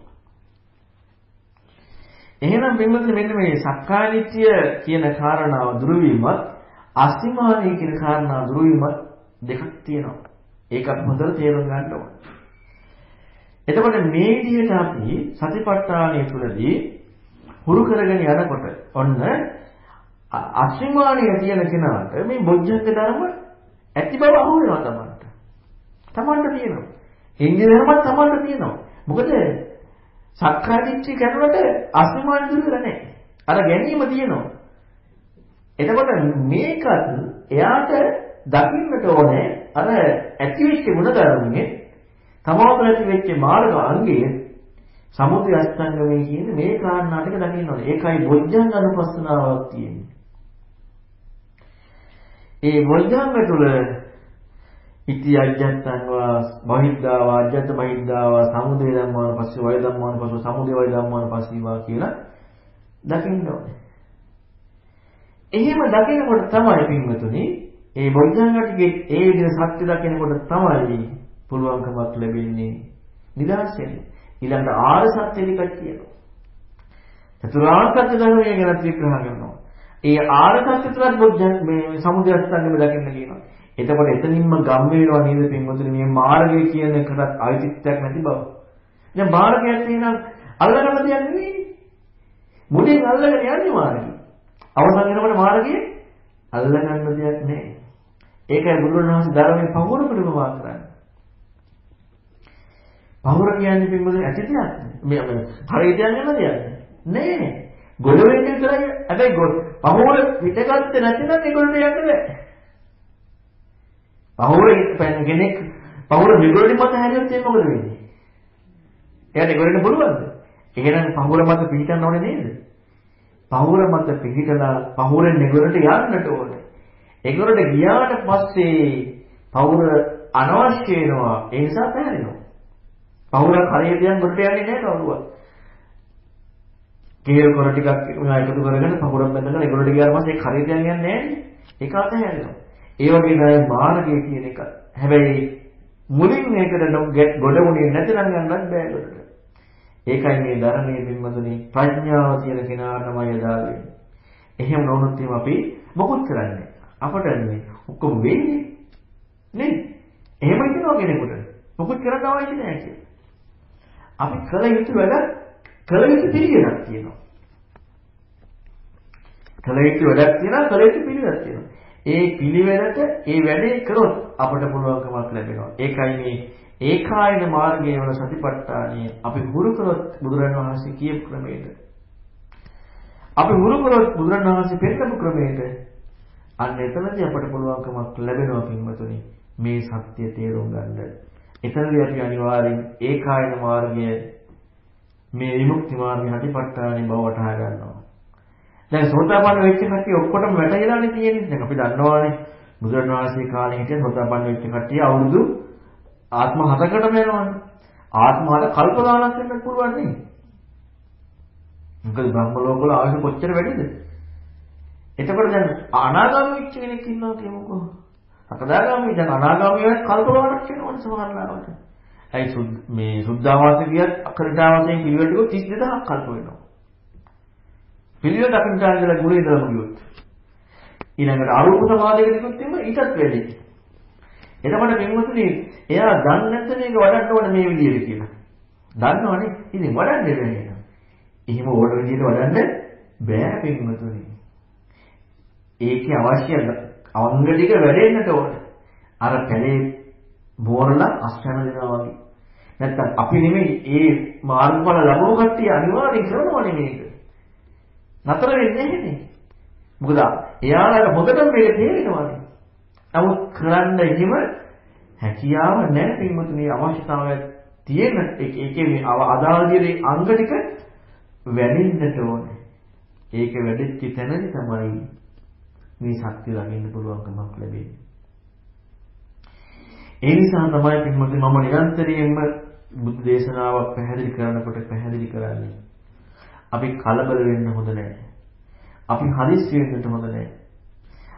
එහෙනම් මෙන්න මෙන්න මේ සක්කාය දිට්ඨිය කියන කාරණාව දුරු වීමත් අස්තිමානී කියන කාරණාව දුරු වීමත් දෙකක් තියෙනවා. ඒකත් හොඳට තේරුම් ගන්න ඕනේ. එතකොට මේ විදිහට අපි සතිපට්ඨානය තුළදී හුරු කරගෙන යනකොට ඔන්න අස්තිමානීය තියෙන කෙනාට මේ බොජ්ජංග ධර්ම ඇති බව අහු වෙනවා තමන්ට. තමන්ට තියෙනවා. ඉන්දිය ධර්මත් තමන්ට තියෙනවා. මොකද සක්කාය දිට්ඨිය ගැනුණට අස්මිමාන දුර නැහැ. අර ගැනීම තියෙනවා. එතකොට මේකත් එයාට දකින්නට ඕනේ අර ඇතිවෙච්ච ගුණධර්මයේ තමවත ඇති වෙච්ච මාර්ග අංගයේ සමුදය අෂ්ටාංගමේ කියන්නේ මේ කාරණා ටික දකින්න ඕනේ. ඒකයි බොජ්ජංග අනුපස්සනාවක් තියෙන්නේ. ඒ බොජ්ජංග තුල ඉති අජ්ජත්තංවා බහිද්ධාවා අජ්ජත් බහිද්ධාවා සමුදය ධම්මාන පස්සේ වය ධම්මාන පස්සේ සමුදය වය ධම්මාන පස්සීවා කියලා දකින්න ඕනේ. එහෙම දකිනකොට තමයි පින්වතුනි ඒ බොජ්ජංගටිගේ ඒ විදිහට සත්‍ය දකිනකොට තමයි පුළුවන්කමක් ලැබෙන්නේ නිදහස් වෙන්න. ඊළඟට ආර්ය සත්‍ය ටිකක් කියනවා. චතුරාර්ය සත්‍ය ධර්මය ගැන විග්‍රහ කරනවා. ඒ ආර්ය සත්‍ය තුලත් බොජ්ජං මේ සමුදය අස්තංගෙම දකින්න කියනවා. එතකොට එතනින්ම ගම් වෙනවා නේද පින්වතුනි මේ මාර්ගය කියන එකටත් අයිතිත්වයක් නැති බව. දැන් මාර්ගයක් තියෙනම් අල්ලගන්න දෙයක් නෙවෙයි. මුලින් අල්ලගෙන යන්නේ මාර්ගය. අවසන් වෙනකොට මාර්ගය අල්ලගන්න දෙයක් නැහැ. ඒකයි බුදුරණවහන්සේ ධර්මයේ පහුර පිළිමවා කරන්නේ. පහුර කියන්නේ පින්වතුනි ඇති දෙයක්. මේ හරියට යන්නේ දෙයක් නෑ. ගොඩ වෙන්නේ විතරයි. හැබැයි පහුර පිටගත්තේ නැතිනම් ඒගොල්ලෝ යන්න බෑ. පහුර පැන කෙනෙක් පහුර නිගොඩේ මත හැරියොත් ඒ මොකද වෙන්නේ? එයාට නිගොඩේට පුළුවන්ද? එහෙනම් පහුර මත පිහිටන්න ඕනේ නේද? පහුර මත පිහිටලා පහුරෙන් නිගොඩට යන්නට ඕනේ. ඒගොල්ලට ගියාට පස්සේ පහුර අනවශ්‍ය වෙනවා. ඒ නිසා පැහැරෙනවා. පහුර හරියට යන ගොඩට යන්නේ නැහැ කවුරුවත්. කේල් කොර ටිකක් එකතු කරගෙන පහුරක් බඳගෙන ඒගොල්ලට ගියාට පස්සේ හරියට යන්නේ නැහැ නේ. ඒක අතහැරෙනවා. ඒ වගේ තමයි මාර්ගය කියන එක. හැබැයි මුලින් මේකට ගොඩ වුණේ නැතිනම් යන්නත් බෑ ගොඩට. ඒකයි මේ ධර්මයේ බිම්මතුනි ප්‍රඥාව කියන කෙනාටමයි අදාළ වෙන්නේ. එහෙම නොවුනොත් අපි මොකුත් කරන්නේ අපට මේ ඔක්කොම වෙන්නේ නේ? එහෙම හිතනවා කෙනෙකුට. මොකුත් කරන්න අවශ්‍ය නැහැ කියලා. අපි කල යුතු වැඩ කල යුතු පිළිවෙලක් තියෙනවා. කල යුතු වැඩක් තියෙනවා කල යුතු පිළිවෙලක් තියෙනවා. ඒ පිළිවෙලට ඒ වැඩේ කරොත් අපට පුළුවන්කමක් ලැබෙනවා. ඒකයි මේ ඒකායන මාර්ගයේ වල සතිපට්ඨානිය අපි හුරු කරොත් බුදුරණන් වහන්සේ කියපු ක්‍රමයට අපි හුරු කරොත් බුදුරණන් වහන්සේ පෙන්නපු ක්‍රමයට අන්න එතනදී අපට පුළුවන්කමක් ලැබෙනවා පින්වතුනි මේ සත්‍ය තේරුම් ගන්න. එතනදී අපි අනිවාර්යෙන් ඒකායන මාර්ගය මේ විමුක්ති මාර්ගය හටිපට්ඨානේ බව වටහා ගන්නවා. දැන් සෝතාපන්න වෙච්ච කට්ටිය ඔක්කොටම වැටහිලානේ තියෙන්නේ. දැන් අපි දන්නවානේ බුදුරණවහන්සේ කාලේ හිටිය සෝතාපන්න වෙච්ච කට්ටිය අවුරුදු ආත්ම හතකටම යනවානේ. ආත්ම හත කල්ප ගානක් වෙන්න පුළුවන් නේ. මොකද බ්‍රහ්ම ලෝකවල ආයුෂ කොච්චර වැඩිද? එතකොට දැන් අනාගාමී වෙච්ච කෙනෙක් ඉන්නවා කියමුකෝ. අකදාගාමී දැන් අනාගාමී වෙන කල්ප ගානක් වෙනවනේ සමහරවිට. ඇයි මේ සුද්ධාවාසී කියත් අකරිතාවාසයෙන් පිළිවෙලට 32000ක් කල්ප වෙනවා. පිළිවෙල දකින්න ඉඳලා ගුණේ ඉඳලාම ගියොත්. ඊළඟට අරූප සමාධියකට ගියොත් එimhe ඊටත් වැඩි. එතකොට මෙන්නතුනේ එයා දන්නේ නැත්නම් මේක වඩන්න ඕනේ මේ විදිහට කියලා. දන්නවනේ. ඉතින් වඩන්න බැහැ. එහෙම ඕන විදිහට වඩන්න බෑ පින්වතුනි. ඒකේ අවශ්‍ය අංග ටික වැඩෙන්නට ඕනේ. අර පැලේ බෝරලා අස්වැන්න දෙනවා වගේ. නැත්තම් අපි නෙමෙයි ඒ මාර්ගඵල ලැබුණු කට්ටිය අනිවාර්යෙන් කරනවනේ මේක. නතර වෙන්නේ නැහැනේ. මොකද එයාලට හොඳටම මේක තේරෙනවානේ. නමුත් කරන්න එහෙම හැකියාව නැහැ පින්වතුනි අවශ්‍යතාවයක් තියෙන ඒකේ මේ අදාළ විදිහේ අංග ටික වැඩෙන්නට ඕනේ. ඒක වැඩිච්ච තැනදී තමයි මේ ශක්තිය ළඟින්න පුළුවන්කමක් ලැබෙන්නේ. ඒ නිසා තමයි පින්වත්නි මම නිරන්තරයෙන්ම බුද්ධ දේශනාවක් පැහැදිලි කරනකොට පැහැදිලි කරන්නේ. අපි කලබල වෙන්න හොඳ නැහැ. අපි හදිස්සි වෙන්නට හොඳ නැහැ.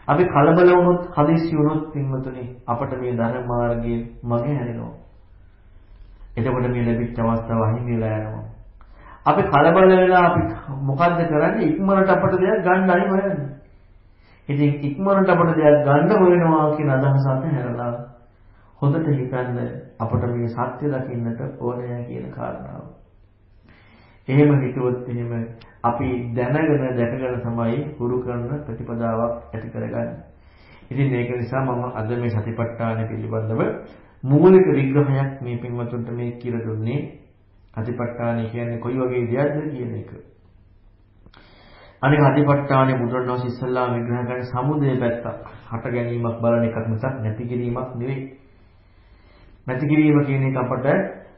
අපි කලබල වුණොත් හදිස්සි වුණොත් පින්වතුනි අපට මේ ධර්ම මාර්ගයේ මගේ හැරෙනවා. එතකොට මේ ලැබිච්ච අවස්ථාව අහිමි වෙලා යනවා. අපි කලබල වෙලා අපි මොකද්ද කරන්නේ ඉක්මනට අපට දෙයක් ගන්න අයි හොයන්නේ. ඉතින් ඉක්මනට අපට දෙයක් ගන්න හොයනවා කියන අදහස අතහැරලා හොඳට හිතන්න අපට මේ සත්‍ය දකින්නට ඕනෑ කියන කාරණාව. එහෙම හිතුවොත් එහෙම අපි දැනගෙන දැකගෙන තමයි හුරු කරන ප්‍රතිපදාවක් ඇති කරගන්නේ. ඉතින් ඒක නිසා මම අද මේ සතිපට්ඨාන පිළිබඳව මූලික විග්‍රහයක් මේ පින්වතුන්ට මේ කියලා දුන්නේ. සතිපට්ඨාන කියන්නේ කොයි වගේ දෙයක්ද කියන එක. අනික සතිපට්ඨානේ බුදුරණවහන්සේ ඉස්සල්ලා විග්‍රහ කරන සමුදය පැත්තක්. හට ගැනීමක් බලන එකක් මිසක් නැති කිරීමක් නෙවෙයි. නැති කිරීම කියන එක අපට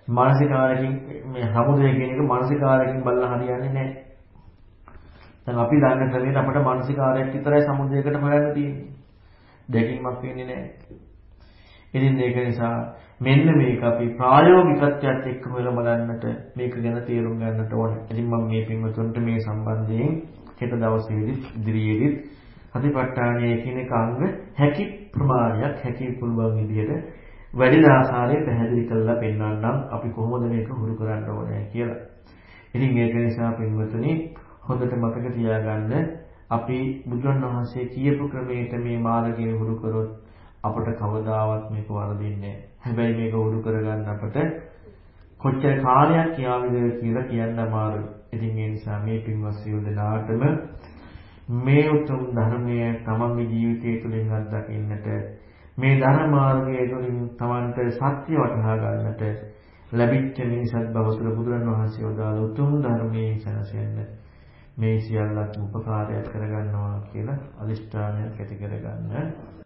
මානසිකාරකින් මේ සමුදය කියන එක මානසිකාරකින් බලලා හරියන්නේ නැහැ. දැන් අපි දන්න ක්‍රමයට අපට මානසිකාරයක් විතරයි සමුදයකට හොයන්න තියෙන්නේ. දෙකීමක් වෙන්නේ නැහැ. ඉතින් ඒක නිසා මෙන්න මේක අපි ප්‍රායෝගිකත්වයට එක්කම බලන්නට මේක ගැන තේරුම් ගන්නට ඕනේ. ඉතින් මම මේ පින්වතුන්ට මේ සම්බන්ධයෙන් හෙට දවසේදී ඉදිරියේදී හතිපට්ඨානයේ කියන එක අංග හැකි ප්‍රමාණයක් හැකි පුළුවන් විදිහට වැඩි ආකාරයේ පැහැදිලි කරලා පෙන්වන්නම් අපි කොහොමද මේක හුරු කරන්න ඕනේ කියලා. ඉතින් ඒක නිසා පින්වතුනි හොඳට මතක තියාගන්න අපි බුදුන් වහන්සේ කියපු ක්‍රමයට මේ මාර්ගය හුරු කරොත් අපට කවදාවත් මේක වරදින්නේ හැබැයි මේක හුරු කරගන්න අපට කොච්චර කාලයක් යාවිද කියලා කියන්න අමාරුයි. ඉතින් ඒ නිසා මේ පින්වත් සියලු දෙනාටම මේ උතුම් ධර්මය තමන්ගේ ජීවිතය තුළින් අත්දකින්නට මේ ධර්ම මාර්ගය තුළින් තමන්ට සත්‍ය වටහා ගන්නට ලැබිච්ච මේ සත්භව තුළ බුදුරණවහන්සේ වදාළ උතුම් ධර්මයේ සැනසෙන්න මේ සියල්ලක් උපකාරයක් කරගන්නවා කියලා අදිෂ්ඨානයක් ඇති කරගන්න